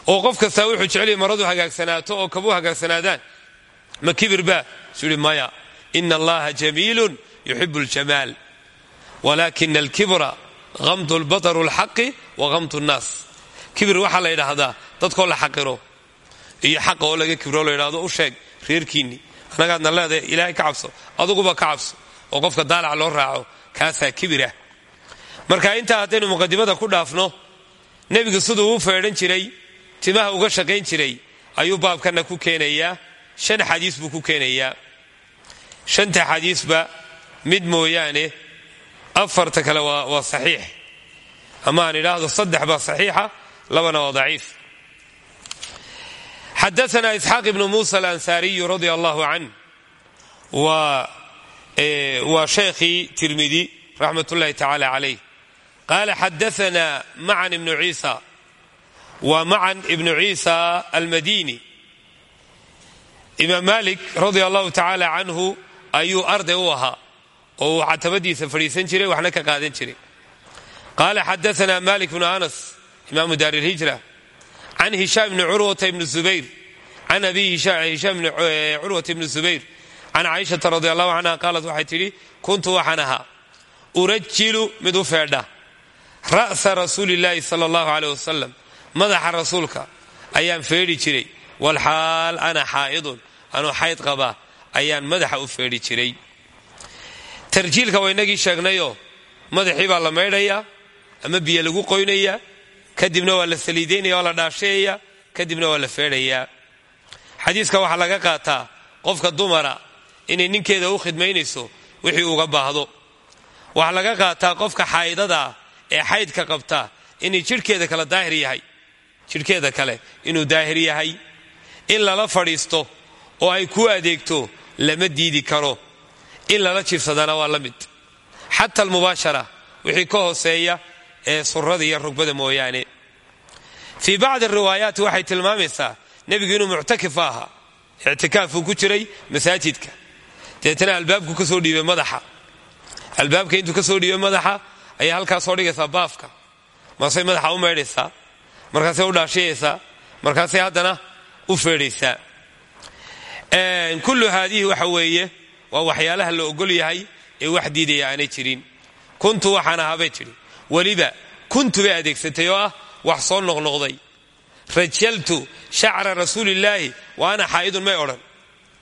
oo qof kastaa wuxuu jecelyay maradu hagaagsanaato oo kabuu hagaagsanaadaan ma kibir baa suu maya ina allaha jamiilun yuxibu ljamaal walakina alkibra hamdu lbataru lxaqi wa hamdu nnaas kibir waxaa la yidhaahdaa dadkoo la xaqiro iyo xaqa oo laga kibro la yidhahdo u sheeg reerkiinni. Annagaadna leedahay ilaahay ka cabso aduguba ka cabso oo qofka daalac loo raaco kaasaa kibirah marka intaa haddaynu muqadimada ku dhaafno nebigu siduu u feedhan jiray timaha uga shaqayn jiray ayuu baabkanna ku keenayaa shan xadiis buu ku keenayaa. Shanta xadiisba mid mooyaane afarta kale waa saxiix. Ama aan idhaahdo saddex baa saxiixa labana waa daciif xadaana isxaaq ibnu muusa alansaariyu radia allahu canh waa sheekhii tirmidi raxmat ullahi tacaala calayh qaala xadaana macan ibnu ciisa waa macan ibnu ciisa almadini imaam malik radia allahu tacaala canhu ayuu arday u ahaa oo uu catabadiisa fadhiisan jiray waxna ka qaadan jiray qaala xadaana malik bnu anas imaamu daar ilhijra can hishaam bni curwata ibni zubayr can abihi hishaam bni curwata ibni zubayr can caaishata radi allahu canha qaalat waxay tidhi kuntu waxaan ahaa urajilu mid u feedha ra'sa rasuuli llaahi sala allahu aleyh wasalam madaxa rasuulka ayaan feedhi jiray walxaal ana xaa'idun anuu xayd qaba ayaan madaxa u feedhi jiray tarjiilka waa inagii sheegnayoo madaxii baa la maydhayaa ama biyo lagu qoynayaa kadibna waa la saliidaynaya waa la dhaashayayaa kadibna waa la feedhayaa xadiiska waxaa laga qaataa qofka dumara inay ninkeeda u khidmaynayso wixii uga baahdo. Waxaa laga qaataa qofka xaydada ee xaydka qabta inay jidhkeeda kale daahir yahay jidhkeeda kale inuu daahir yahay. In lala fadhiisto oo ay ku adeegto lama diidi karo. In lala jiifsadana waa la mid. Xata almubaashara wixii ka hooseeya ee surada iyo rugbada mooyaane. Fii bacdi riwaayaati waxay tilmaamaysaa nebigu inuu muctakif ahaa ictikaafuu ku jiray masaajidka. Deetana albaabku ka soo dhiibay madaxa. Albaabka intuu ka soo dhiibay madaxa ayaa halkaa soo dhigaysaa baafka. Markaasay madaxa u maydhaysaa markaasay u dhaashiyaysaa markaasay haddana u feedhaysaa. Kullu haadihi waxa weeye waa waxyaalaha la ogol yahay ee wax diidaya aanay jirin. Kuntu waxaan ahaabay tidhi weliba kuntu bay adeegsatay oo ah wax soo noqnoqday. Rajaltu shacra rasuulillaahi wa ana xaa'idun may odhan.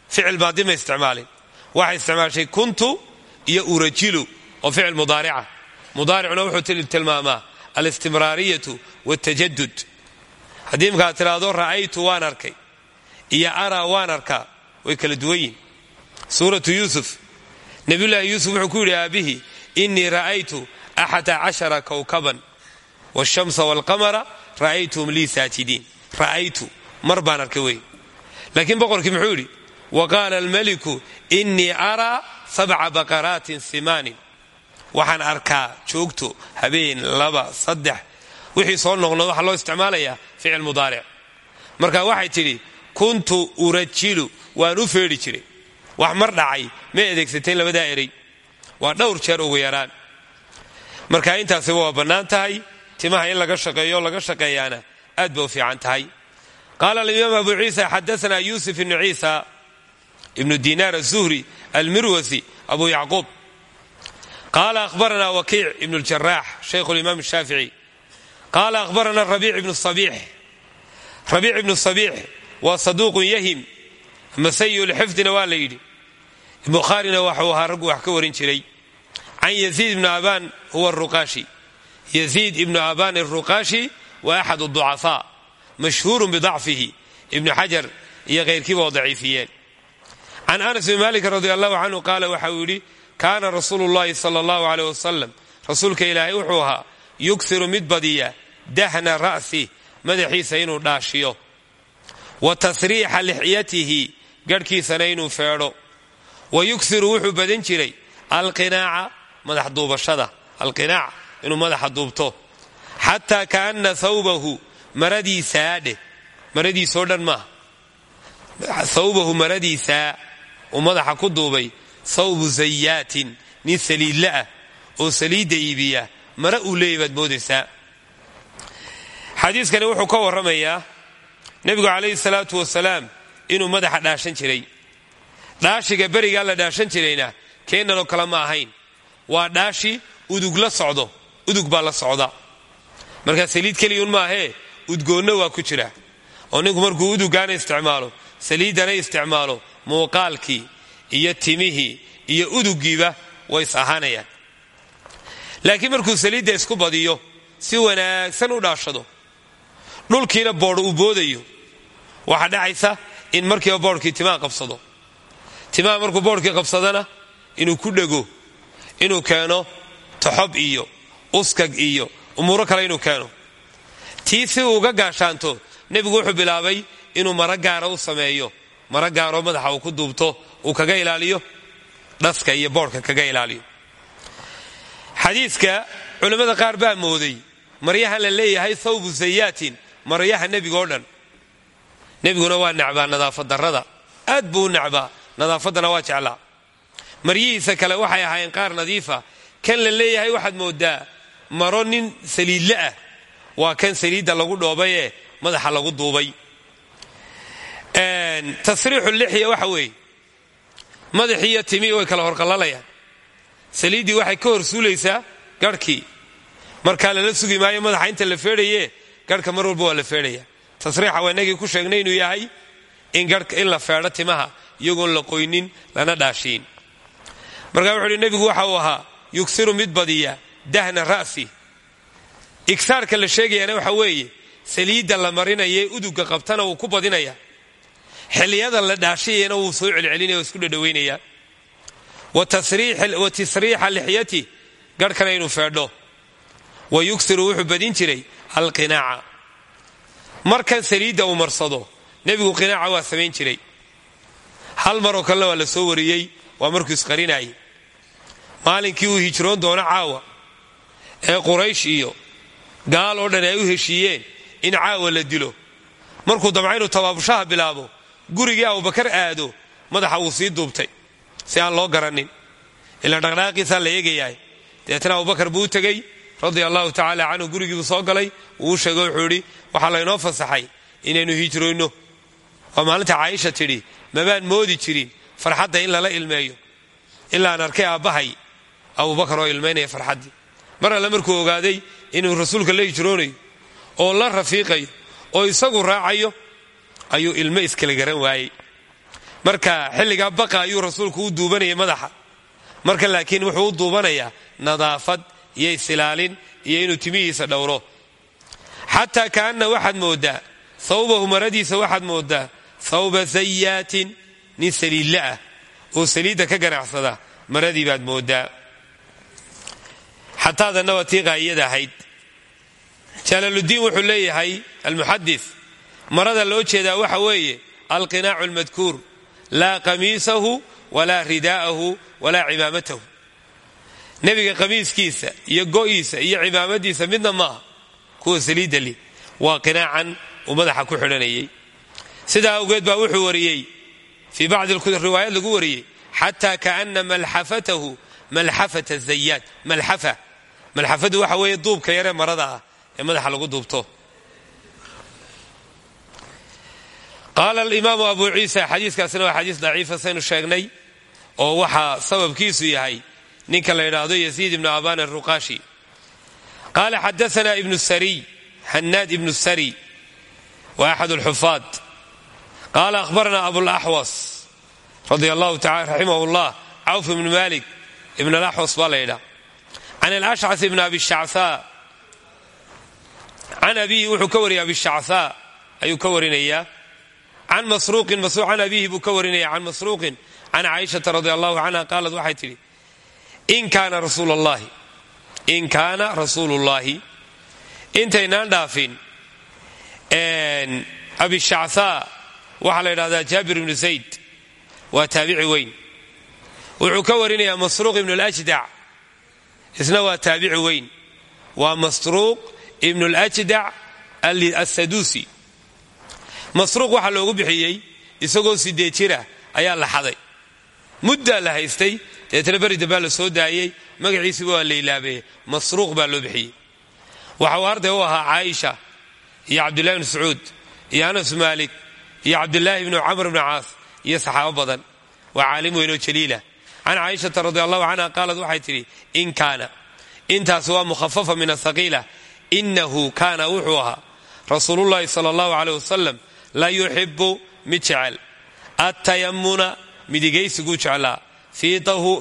Ficil baadi ma isticmaalin. Waxay isticmaashay kuntu iyo urajilu oo ficil mudaarica. Mudaaricuna wuxuu tilmaamaa alistimraariyatu wاtajadud haddii imkaad tidhaahdo ra'aytu waan arkay iyo araa waan arkaa way kala duwan yihiin suuratu yuusuf. Nabiyullaahi yuusuf wuxuu ku yidhi aabbihi innii ra'aytu axada cashara kowkaban waashamsa waalqamara ra'aytuhum lii saajidiin ra'aytu mar baan arkay wey laakiin boqorkii muxuu yidhi wa qaala almeliku innii araa sabca baqaraatin simaanin waxaan arkaa joogto habeen laba saddex wixii soo noqnood waxaa loo isticmaalayaa ficil mudaaric marka waxay tidhi kuntu urajilu waan u feedhi jiray wax mar dhacay may adeegsateen labadaa erey waa dhowr jeer ugu yaraan marka intaasiba waa bannaan tahay timaha in laga shaqeeyo laga shaqeeyaana aad ba u fiican tahay. Qaala alimaam abu ciisa xadaana yuusuf ibnu ciisa ibnu dinaar azuhri almirwasi abu yacquub. Qaala ahbarana wakiic ibnu ljaraax shaykhu limaam shaafici qaala ahbarana rabiic ibnu sabiix. Rabiic ibnu sabiix waa saduuqun yahim masayu lxifdina waa la yidhi. Bukhaarina waxuu ahaa raggu wax ka jiray can yaziid ibnu abaan huwa ruqaashi yaziid ibnu abaan aruqaashi wa axad ducafaa mashhuurun bidacfihi ibnu xajar iyo keyrkiiba oo daciifiyeen can anas bn malik radi allahu canhu qaala waxa uu yidhi kaana rasuulu llahi sala allahu aleyh wasalam rasuulka ilaahay wuxuu ahaa yugsiru mid badiya dahna ra'si madaxiisa inuu dhaashiyo wa tasriixa lixyatihi garhkiisana inuu feedho wa yugsiru jiray madax duubashada alqinaac inuu madaxa duubto. Xataa kaana thawbahu maradiisaa dheh. Maradiisoo dhan maaha thawbahu maradiisaa uu madaxa ku duubay thawbu zayaatin nin saliidla ah oo saliidda iibiya mara uu leeyay baad moodaysaa. Xadiiskani wuxuu ka warramayaa nebigu calayhi salaatu wasalaam inuu madaxa dhaashan jiray. Dhaashiga berigaa la dhaashan jirayna keennanoo kale ma ahayn waa dhaashi udug la socdo. Udug baa la socda markaa saliid keliyun maahee udgoonna waa ku jira. Oo ninku markuu udugaana isticmaalo saliiddana isticmaalo muuqaalkii iyo timihii iyo uduggiiba way is ahaanayaan. Laakiin markuu saliidda isku badiyo si wanaagsan u dhaashado dhulkiina boodh uu boodayo waxaa dhacaysa in markiiba boodhkii timaha qabsado. Timaha markuu boodhkii qabsadana inuu ku dhego inuu keeno toxob iyo uskag iyo umuuro kale inuu keeno. Tii si uga gaashaanto nebigu wuxuu bilaabay inuu maro gaara u sameeyo maro gaaroo madaxa uu ku duubto uu kaga ilaaliyo dhaska iyo boodhka kaga ilaaliyo. Xadiiska culimmada qaar baa mooday maryahan la leeyahay thawbu zayaatin maryaha nebigoo dhan. Nebiguna waa necbaa nadaafad darrada. Aad buu u necbaa nadaafaddana waa jeclaa maryihiisa kale waxay ahaayeen qaar nadiifa kan la leeyahay waxaad moodaa maro nin saliidle ah. Waa kan saliidda lagu dhoobay ee madaxa lagu duubay. Tasriixu lixya waxa weeye. Madaxii iyo timii way kala horqallalayaan. Saliiddii waxay ka hor suulaysaa garhkii. Markaa lala sugi madaxa inta la feedhaye garhka mar walba la feedhaya tasriixa waa ku sheegnay inuu yahay in la feedho timaha iyagoon la qoynin lana dhaashiin markaa wuxuu uhi nebigu waxa uu ahaa yugsiru mid badiya dahna ra'si. Igsaarka la sheegayana waxa weeye saliidda la marinaye uduga qabtana wuu ku badinaya. Xilliyada la dhaashiyayana wuu soo celcelinaya isku dhadhawaynaya wa tasriixa lixyati garhkana inuu feedho. Wa yugsiru wuxuu badin jiray alqinaaca. Markan saliidda uu marsado nebigu qinaaca waa samayn jiray. Hal maroo kalena waa la soo wariyey waa markuu isqarinayay maalinkii uu hijroon doono caawa ee quraysh iyo gaal oo dhan ay u heshiiyeen in caawa la dilo. Markuu damca inuu tabaabushaha bilaabo gurigii abubakar aado madaxa wuu sii duubtay si aan loo garannin ilaa dhaqdhaqaaqiisaa la eegayahay. Deetna abubakar buu u tegey radia allahu tacaala canhu gurigiibuu soo galay wuu sheego wuxuu idhi waxaa laynoo fasaxay inaynu hijroonno. Waa maalinta caaisha tidhi mabaan moodi jirin farxadda in lala ilmeeyo ilaan arkay aabbahay abubakar oo ilmaynaya farxaddii mar alle markuu ogaaday inuu rasuulka la hijroonayo oo la rafiiqayo oo isagu raacayo ayuu ilmo iskala garan waayey. Marka xilligaa baqa ayuu rasuulku u duubanayay madaxa. Marka laakiin wuxuu u duubanayaa nadaafad iyo isilaalin iyo inuu timihiisa dhowro. Xataa kaanna waxaad mooddaa thawbahu maradiisa waxaad mooddaa thawba sayaatin nin saliidla ah oo saliidda ka ganacsada maradii baad mooddaa xataadanna waa tii qaa'iyada ahayd. Jalaaluddiin wuxuu leeyahay almuxadis marada loo jeedaa waxa weeye alqinaacu almadkuur laa qamiisahu walaa ridaa'ahu walaa cimaamatahu. Nebiga qamiiskiisa iyo go'iisa iyo cimaamadiisa midna maaha kuwa saliidda li waa qinaacan uu ku xidhanayay. Sidaa awgeed baa wuxuu wariyey fii bacdi riwaayad lagu wariyey xataa kaana malxafatahu malxafata zayaad malxafa malxafadu waxa weeye duubka yaree marada ah ee madaxa lagu duubto. Qaala alimaamu abu ciisa xadiiskaasina waa xadiis daciifa saynu sheegnay oo waxaa sababkiisu yahay. Ninka la yidhaahdo yaziid ibnu aban aruqaashi qaala xadaana ibnu sariy hanaad ibnu sari wa axad alxufaad qaala ahbarana abulaxwas radia allahu taala raximah llah cawf ibnu malik ibn alaxwas baa la can alashcas ibn abi shacsaa can abihi wuxuu ka wariyay abishacsaa ayuu ka warinayaa can masruuqin masruuq can abihi buu ka warinaya can masruuqin can caaishata radi allahu canha qaalat waxay tidhi in kaana rasuulullaahi intaynaan dhaafin abishacsaa waxaa la yidhahdaa jaabir ibnu zayd waa taabici weyn wuxuu ka warinayaa masruuq ibnu ljdac isna waa taabici weyn. Waa masruuq ibnu ljdac assaduusi masruuq waxaa loogu bixiyey isagoo sideed jira ayaa la xaday. Muddaa la haystay deetna berida baa la soo daayey magaciisiba waa laylaabeeye masruuq baa loo bixiyey. Waxa uu arday u ahaa caaisha iyo cabdullahi bnu sacuud iyo anas maalik iyo cabdulaahi bnu camr bnu caas iyo saxaabo badan. Waa caalim weynoo jaliila can caaishata radi allahu canha qaalat waxay tidhi in kaana intaas waa mukhafafa min asaqiila inahu kaana wuxuu ahaa rasuulullahi sala allahu caleyh wasalam la yuxibu mid jecel attayamuna midigaysiguu jeclaa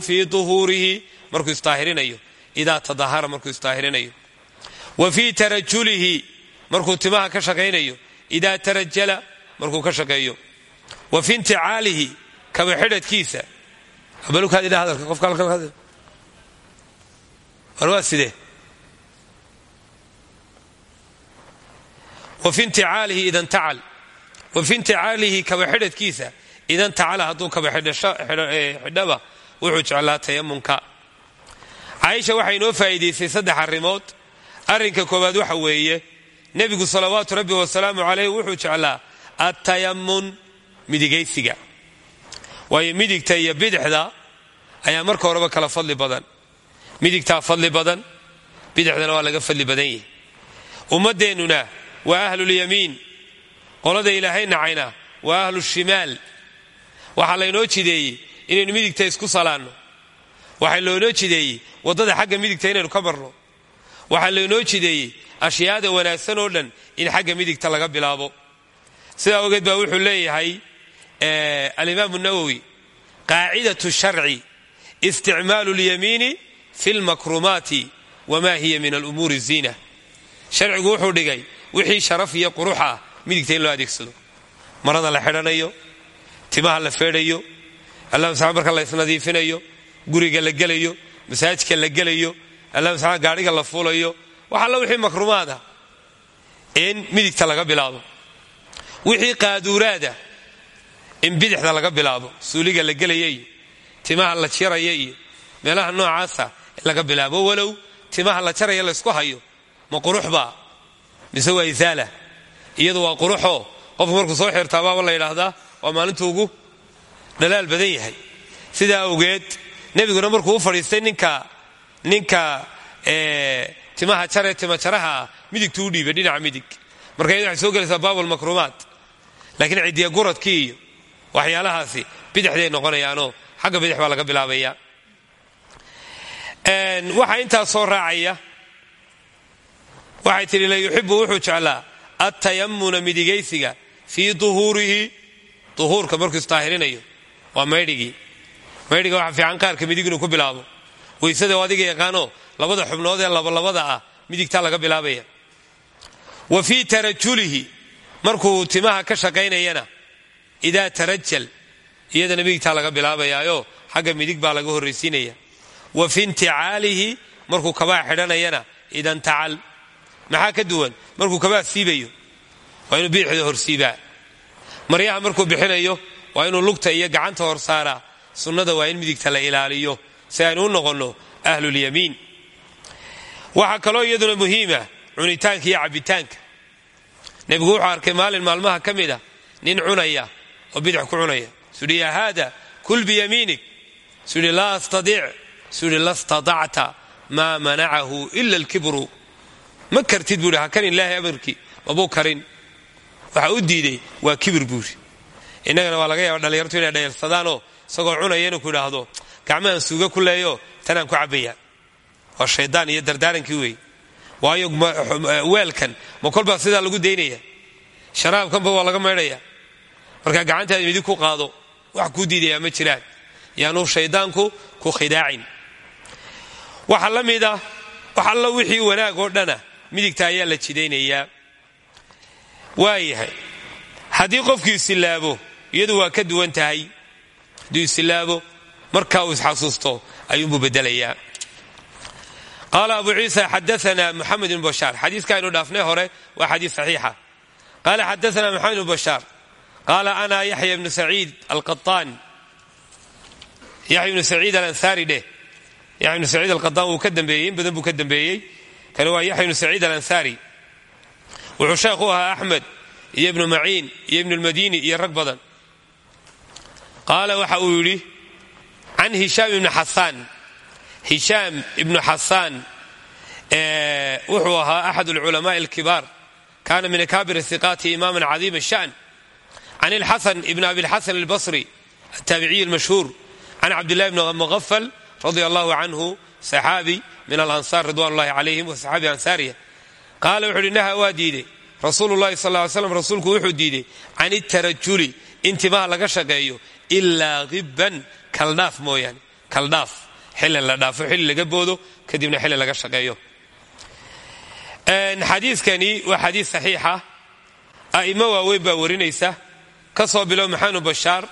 fii duhuurihi markuu isdaahirinayo idaa tadahara markuu isdaahirinayo wa fii tarajulihi markuu timaha ka shaqaynayo idaa tarajala markuu ka shaqeeyo wa fi inticaalihi kaba xidhadkiisa war waa sidee? Wa fi inticaalihi idan tacal. Wa fi inticaalihi kaba xidhadkiisa idan tacala hadduu kaba xidhaba wuxuu jeclaa tayamunka. Caaisha waxay inoo faa'iidaysay saddex arrimood. Arrinka koowaad waxa weeye nebigu salawaatu rabbi wasalaamu calayh wuxuu jeclaa attayamun midigaysiga waayo midigta iyo bidixda ayaa marka horeba kala fadli badan. Midigtaa fadli badan bidixdana waa laga fadli badan yahi ummaddeennuna waa ahlulyamiin qolada ilaahay nacayna waa ahlu shimaal. Waxaa laynoo jideeyey inaynu midigta isku salaanno. Waxaa loonoo jideeyey waddada xagga midigta inaynu ka marno. Waxaa laynoo jideeyey ashyaada wanaagsan oo dhan in xagga midigta laga bilaabo. Sidaa ogeed baa wuxuu leeyahay alimaamu nawowi qaacidatu sharci isticmaalu lyamiini fi lmakrumaati wma hiya min alumuuri ziina sharcigu wuxuu dhigay wixii sharaf iyo qurux ah midigta in loo adeegsado marada la xidhanayo timaha la feedhayo allahuma sala marka la isnadiifinayo guriga la gelayo masaajidka la gelayo allahuma sala gaadhiga la fuulayo wax alla wixii makrumaada in midigta laga bilaabo wixii qaaduuraada in bidixda laga bilaabo suuliga la gelaya iyo timaha la jiraya iyo meelaha noocaasa laga bilaabo walow timaha la jaraya laysku hayo ma quruxbaa mise waa isaala iyadu waa quruxoo qofku markuu soo xirtaabaaba la yidhaahdaa waa maalintu ugu dhalaal badan yahay. Sidaa awgeed nebiguna markuu u fadhiistay ninka timaha jaree timajaraha ah midigtuu u dhiibay dhinaca midig. Marka iyadu waxay soo gelaysaa baabulmakruumaat laakiin cidiya guradkii waxyaalahaasi bidixday noqonayaanoo xagga bidix baa laga bilaabaya. Waxaa intaas soo raacaya waxay tidhi la yuxibu wuxuu jeclaa attayamuna midigaysiga fii duhuurihi. Duhuurka markuu isdaahirinayo waa maydhigii maydhiga waxa fiican qaarka midig inuu ku bilaabo. Weysada oo adiga yaqaano labada xubnood ee labalabada ah midigtaa laga bilaabaya. Wa fii tarajulihi markuu timaha ka shaqaynayana idaa tarajal iyadana midigtaa laga bilaabayaayo xagga midig baa laga horraysiinaya wa fi inticaalihi markuu kabaa xidhanayana idantacal maxaa ka duwan markuu kabaa siibayo waa inuu bidixda horsiibaa maryaha markuu bixinayo waa inuu lugta iyo gacanta hor saaraa sunnada waa in midigta la ilaaliyo si aynu u noqonno ahlulyamiin waxaa kaloo iyaduna muhiima cunitaanka iyo cabbitaanka nebigu wuxuu arkay maalin maalmaha ka mid a nin cunaya oo bidix ku cunaya. Sudhi yaa haada kul biyamiinig sudhi laa astadiic sudhi la stadacta maa manacahu ila alkibru. Ma kartid buuhi hakan ilaahay amarkii mabuu karin. Waxa u diiday waa kibir buuri innagana waa laga yaaba dhallinyartu inay dhayarsadaanoo isagoo cunaya inuu ku idhaahdo gacmahan suuga ku leeyo tanaan ku cabbaya. Waa shaydaan iyo dardaarankii wey waayo weelkan ma kolbaa sidaa lagu daynaya? Sharaabkanba waa laga maydhaya markaa gacantaada midig ku qaado wax kuu diidayaa ma jiraan. Yaanuu shaydaanku ku khidaacin. Waxaa la mid ah wax alla wixii wanaag oo dhana midigta ayaa la jidaynayaa waayahay haddii qofkii isilaabo iyadu waa ka duwan tahay. Hadduu isilaabo markaa uu isxasuusto ayuunbuu bedelayaa qaala abu ciisa xadaana muxamed ibn bashaar. Xadiiska aynu dhaafnay hore waa xadiis saxiixa. Qaala xadaana moxamed ibn bashaar qaala ana yaxya ibnu saciid alqaaan yaxya ibnu saciid alansaari dheh yaxya ibnu saciid alqataan wuu ka dambeeyey in badan buu ka dambeeyey kani waa yaxya ibnu saciid alansaari wuxuu sheekh u ahaa axmed iyo ibnu maciin iyo ibnu lmadini iyo rag badan qaala waxa uu yidhi can hishaam ibni xasaan hishaam ibnu xasaan wuxuu ahaa axad alculamaai alkibaar kana min akaabir iqaati imaaman cadiima shan can ilxasan ibn abi lxasan albasri altaabiciy almashhuur can cabdillahi bni muqafal radia allahu canhu saxaabi min alansaar ridwan ullahi calayhim wa saxaabi ansaariya qaala wuxu uhi naha waa diiday rasuulu llahi sal ly slam rasuulku wuxuu diiday can itarajuli in timaha laga shaqeeyo ilaa hibban kaldhaaf mooyaane kaldhaaf xilli la dhaafo xilli laga boodo kadibna xilli laga shaqeeyo xadiiskani waa xadiis saxiixa a'imo waaweyn baa warinaysa ka soo bilow maxamed bashaar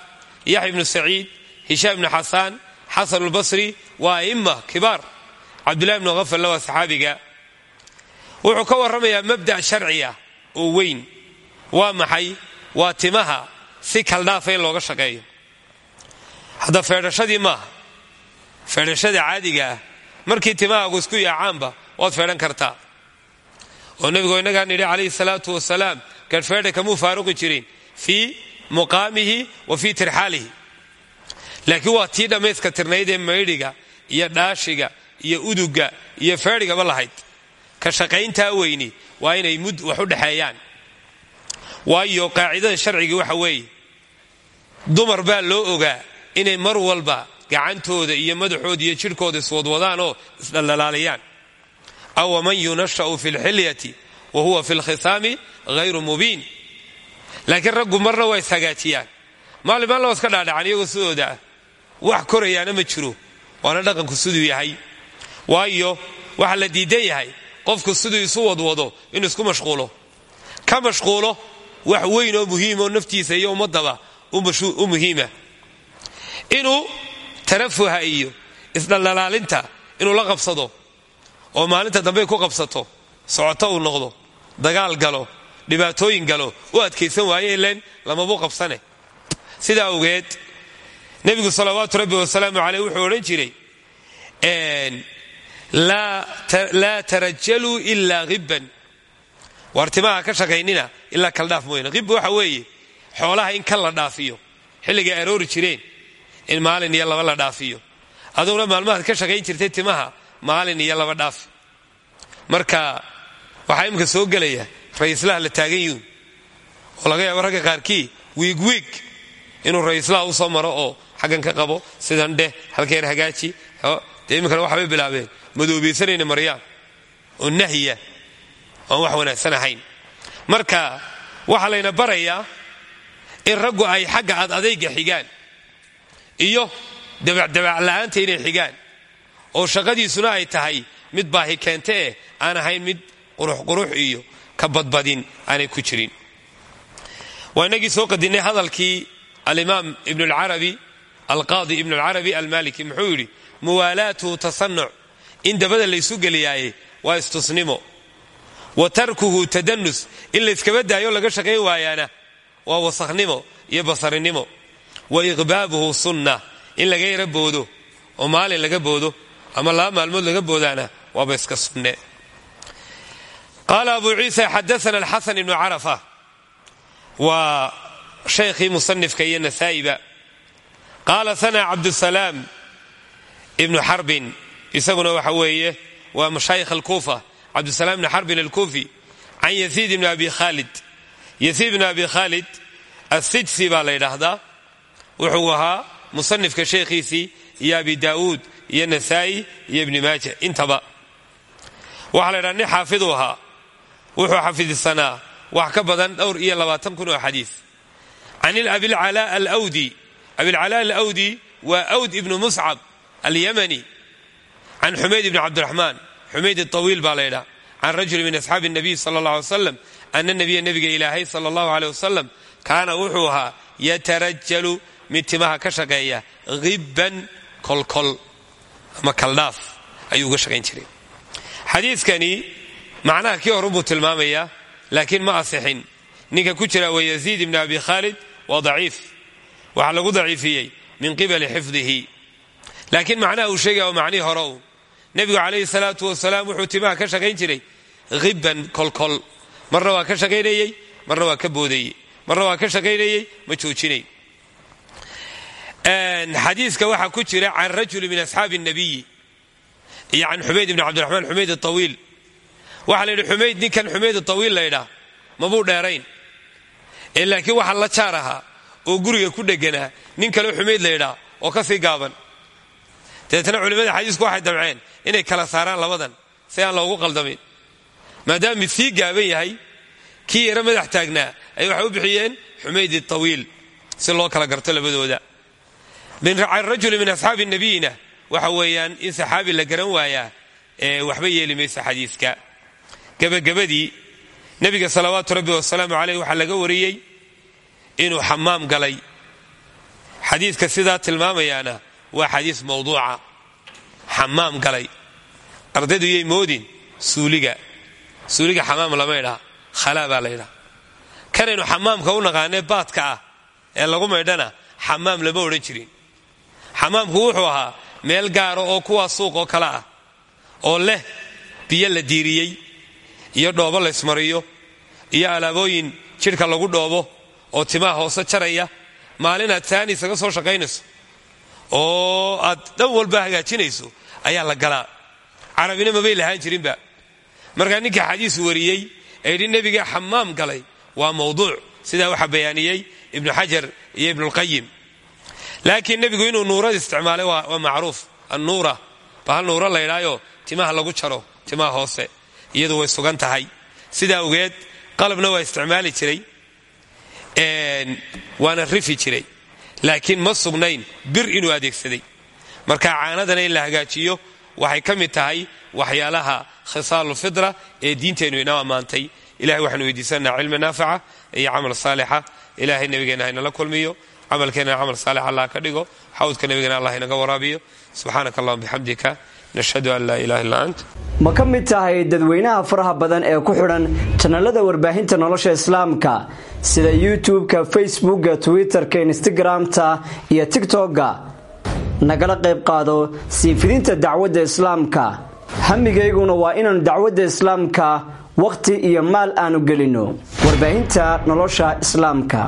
yaxya ibnu saciid hishaam ibnu xasaan xasan albasri waa a'imma kibaar. Cabdullahi ibnu khafalla waa saxaabiga wuxuu ka warramayaa mabda' sharciya oo weyn. Waa maxay? Waa timaha si kaldhaafa in looga shaqeeyo. Hadda feedhashadii maaha feedhashada caadiga ah. Markii timahaagu isku yaacaanba waad feedhan kartaa. Oo nebigu innagaan nidhi calayhi salaatu wasalaam gadhfeedha kamuu faaruqi jirin muqaamihi wa fii tirxaalihi laakiin waa tii dhammayska tirnayd ee maydhiga iyo dhaashiga iyo uduga iyo feedhigaba lahayd. Ka shaqayntaa weyni waa inay mud wax u dhexeeyaan waayo qaacidada sharcigii waxa weeye dumar baa loo ogaa inay mar walba gacantooda iyo madaxooda iyo jidhkooda iswadwadaan oo isdhaldhalaaliyaan aw man yunasha'u fi lxilyati wa huwa fi lkhisaami hayru mubiin laakiin raggu marna waa ishagaajiyaan maalin maalin waa iska dhaadhacan iyagoo sidooda wax korayaana ma jiro. Waana dhaqanku siduu yahay. Waayo waxaa la diidan yahay. Qofku siduu isu wadwado inuu isku mashquulo. Ka mashquulo wax weyn oo muhiima oo naftiisa iyo ummadaba u muhiima. Inuu tarafuha iyo isdhaldhalaalinta inuu la qabsado oo maalinta dambe ku qabsato socoto uu noqdo dagaal galo dhibaatooyin galo. U adkaysan waaye ileen lamabuu qabsane. Sidaa awgeed nebigu salawaatu rabbi wasalaamu caleyh wuxuu odhan jiray laa tarajaluu ilaa hibban waartimaha ka shaqaynina ilaa kaldhaaf mooyane hibba waxa weeye xoolaha in kal la dhaafiyo xilligay aroori jireen in maalin iyo laba la dhaafiyo. Aduguna maalmahaad ka shaqayn jirtay timaha maalin iyo laba dhaafi. Marka waxaa imika soo gelaya rayislaha la taagan yihiin oo laga yaabo ragga qaarkii wiigwiig inuu rayislaha u soo maro oo xaggan ka qabo sidan dheh halkeer hagaaji dee iminkana waxbay bilaabeen madoobaysanayna maryaan oo nahya oon wax wanaagsan ahayn. Marka waxaa layna barayaa in raggu ay xagga ad adayga xigaan iyo dabacdabaacla'aanta inay xigaan oo shaqadiisuna ay tahay mid baahi keente aan ahayn mid quruxqurux iyo ka badbadin aanay ku jirin. Waa inagii soo qadinnay hadalkii alimaam ibnulcarabi alqaadi ibnulcarabi almaliki muxuu yidhi muwaalaatuhu tasanuc in dabada laysu geliyaaye waa istusnimo. Wa tarkuhu tadanus in layskaba daayo laga shaqayn waayaana waa wasakhnimo iyo basarinimo. Wa iqbaabuhu sunna in laga yara boodo oo maalin laga boodo ama laba maalmood laga boodaana waaba iska sunne qaala abu ciisa xadaana alxasan ibnu carafa waa shaykhii musanifka iyo nasaa'iba qaala sana cabdusalaam ibnu xarbin isaguna waxa weeye waa mashaayikh alkuufa cabdusalaam ibnu xarbin alkuufi can yasiid ibni abi khaalid yasiid ibni abi khaalid assijsi baa la yidhaahdaa wuxuu ahaa musanifka sheekhiisii iyo abi daa'uud iyo nasaa'i iyo ibni maaja intaba waxaa la ydhaha nin xaafiduu ahaa wuxuu xafidisanaa. Wax ka badan dhowr iyo labaatan kun oo xadiis. Can abilcalaa alwdi abilcalaa alawdi waa awd ibnu muscab alyamani. Can xumayd ibni cabdiraxmaan. Xumayd awiil baa la ydhaha can rajuli min asxaabi nabiy sala allah alay wasalam ana nabiya nabiga ilaahay sala allahu aleyh wasalam kaana wuxuu ahaa yatarajalu mid timaha ka shaqeeya hibban kolkol ama kaldhaaf ayuu uga shaqayn jiray. Xadiiskani macnaha kii horubuu tilmaamayaa laakiin ma asixin. Ninka ku jira waa yaziid ibni abi khaalid waa daciif. Waxaa lagu daciifiyey min qibali xifdihi. Laakiin macnaha uu sheegaya waa macnihii hore u nebigu calayhi salaatu wasalaam wuxuu timaha ka shaqayn jiray hibban kolkol. Marna waa ka shaqaynayey marna waa ka boodayey. Marna waa ka shaqaynayey ma joojinay xadiiska waxaa ku jira can rajuli min asxaabi nabiyi iyo can xumayd ibni cabdiraxmaan xumayd atawiil waxaa la yidhi xumayd ninkan xumayd atawiil laydhaa mabuu dheerayn. Ee laakiin waxaa la jaar ahaa oo guriga ku dheganaa nin kaleo xumayd laydhaa oo ka sii gaaban. Dabeetna culimmada xadiisku waxay damceen inay kala saaraan labadan si aan loogu qaldamin. Maadaama mid sii gaaban yahay kii yaro madax taagnaa ay waxay u bixiyeen xumayd atawiil si loo kala garto labadooda. Can rajuli min asxaabi nabiyina waxa weeyaan in saxaabi la garan waayaa ee waxba yeeli maysa xadiiska gebagabadii nebiga salawaatu rabbi wasalaamu caleyh waxaa laga wariyey inuu xamaam galay. Xadiiska sidaa tilmaamayaana waa xadiis mawduuca. Xamaam galay. Ardaydu yay moodin suuliga. Suuliga xamaam lama ydhaa khalaa baa la ydhaa kanaynu xamaamka u naqaanee baadka ah ee lagu maydhana xamaam lama odhan jirin. Xamaamku wuxuu ahaa meel gaara oo kuwaa suuq oo kale ah oo leh biyo la diiriyey iyo dhoobo laysmariyo iyo alaabooyin jidhka lagu dhoobo oo timaha hoose jaraya. Maalin aad saani isaga soo shaqaynayso. Oo aad dhan walba hagaajinayso ayaa la galaa. Carabina mabay lahaan jirinba. Markaa ninka xadiis wariyey ee nebiga xamaam galay waa mawduuc. Sidaa waxaa bayaaniyey ibnu xajar iyo ibnulqayim laakiin nebigu inuu nuurada isticmaalay waa macruuf. Annuura. Bahal nuura laydhaayo timaha lagu jaro timaha hoose iyadu way sugan tahay. Sidaa ogeed qalabna waa isticmaali jiray waana rifi jiray. Laakiin ma sugnayn bir inuu adeegsaday. Marka caanadana in la hagaajiyo waxay ka mid tahay waxyaalaha khisaalulfitra ee diinteennu inoo ammaantay. Ilahay waxaanu weydiisanaa cilmi naafica iyo camal saalixa. Ilahay nabigeenna haynala kulmiyo camalkeennana camal saalix allah ka dhigo xawdka nabigeenna allah inaga waraabiyo. Subxaanaka allahuma bixamdika nashhadu an laa ilaha illa ant. Ma ka mid tahay dadweynaha faraha badan ee ku xidhan janalada warbaahinta nolosha islaamka sida youtube-ka facebookga twitter-ka instagram-ta iyo tigtokga nagala qayb qaado sii fidinta dacwadda islaamka. Hamigayguna waa inaannu dacwadda islaamka wakhti iyo maal aanu gelinno warbaahinta nolosha islaamka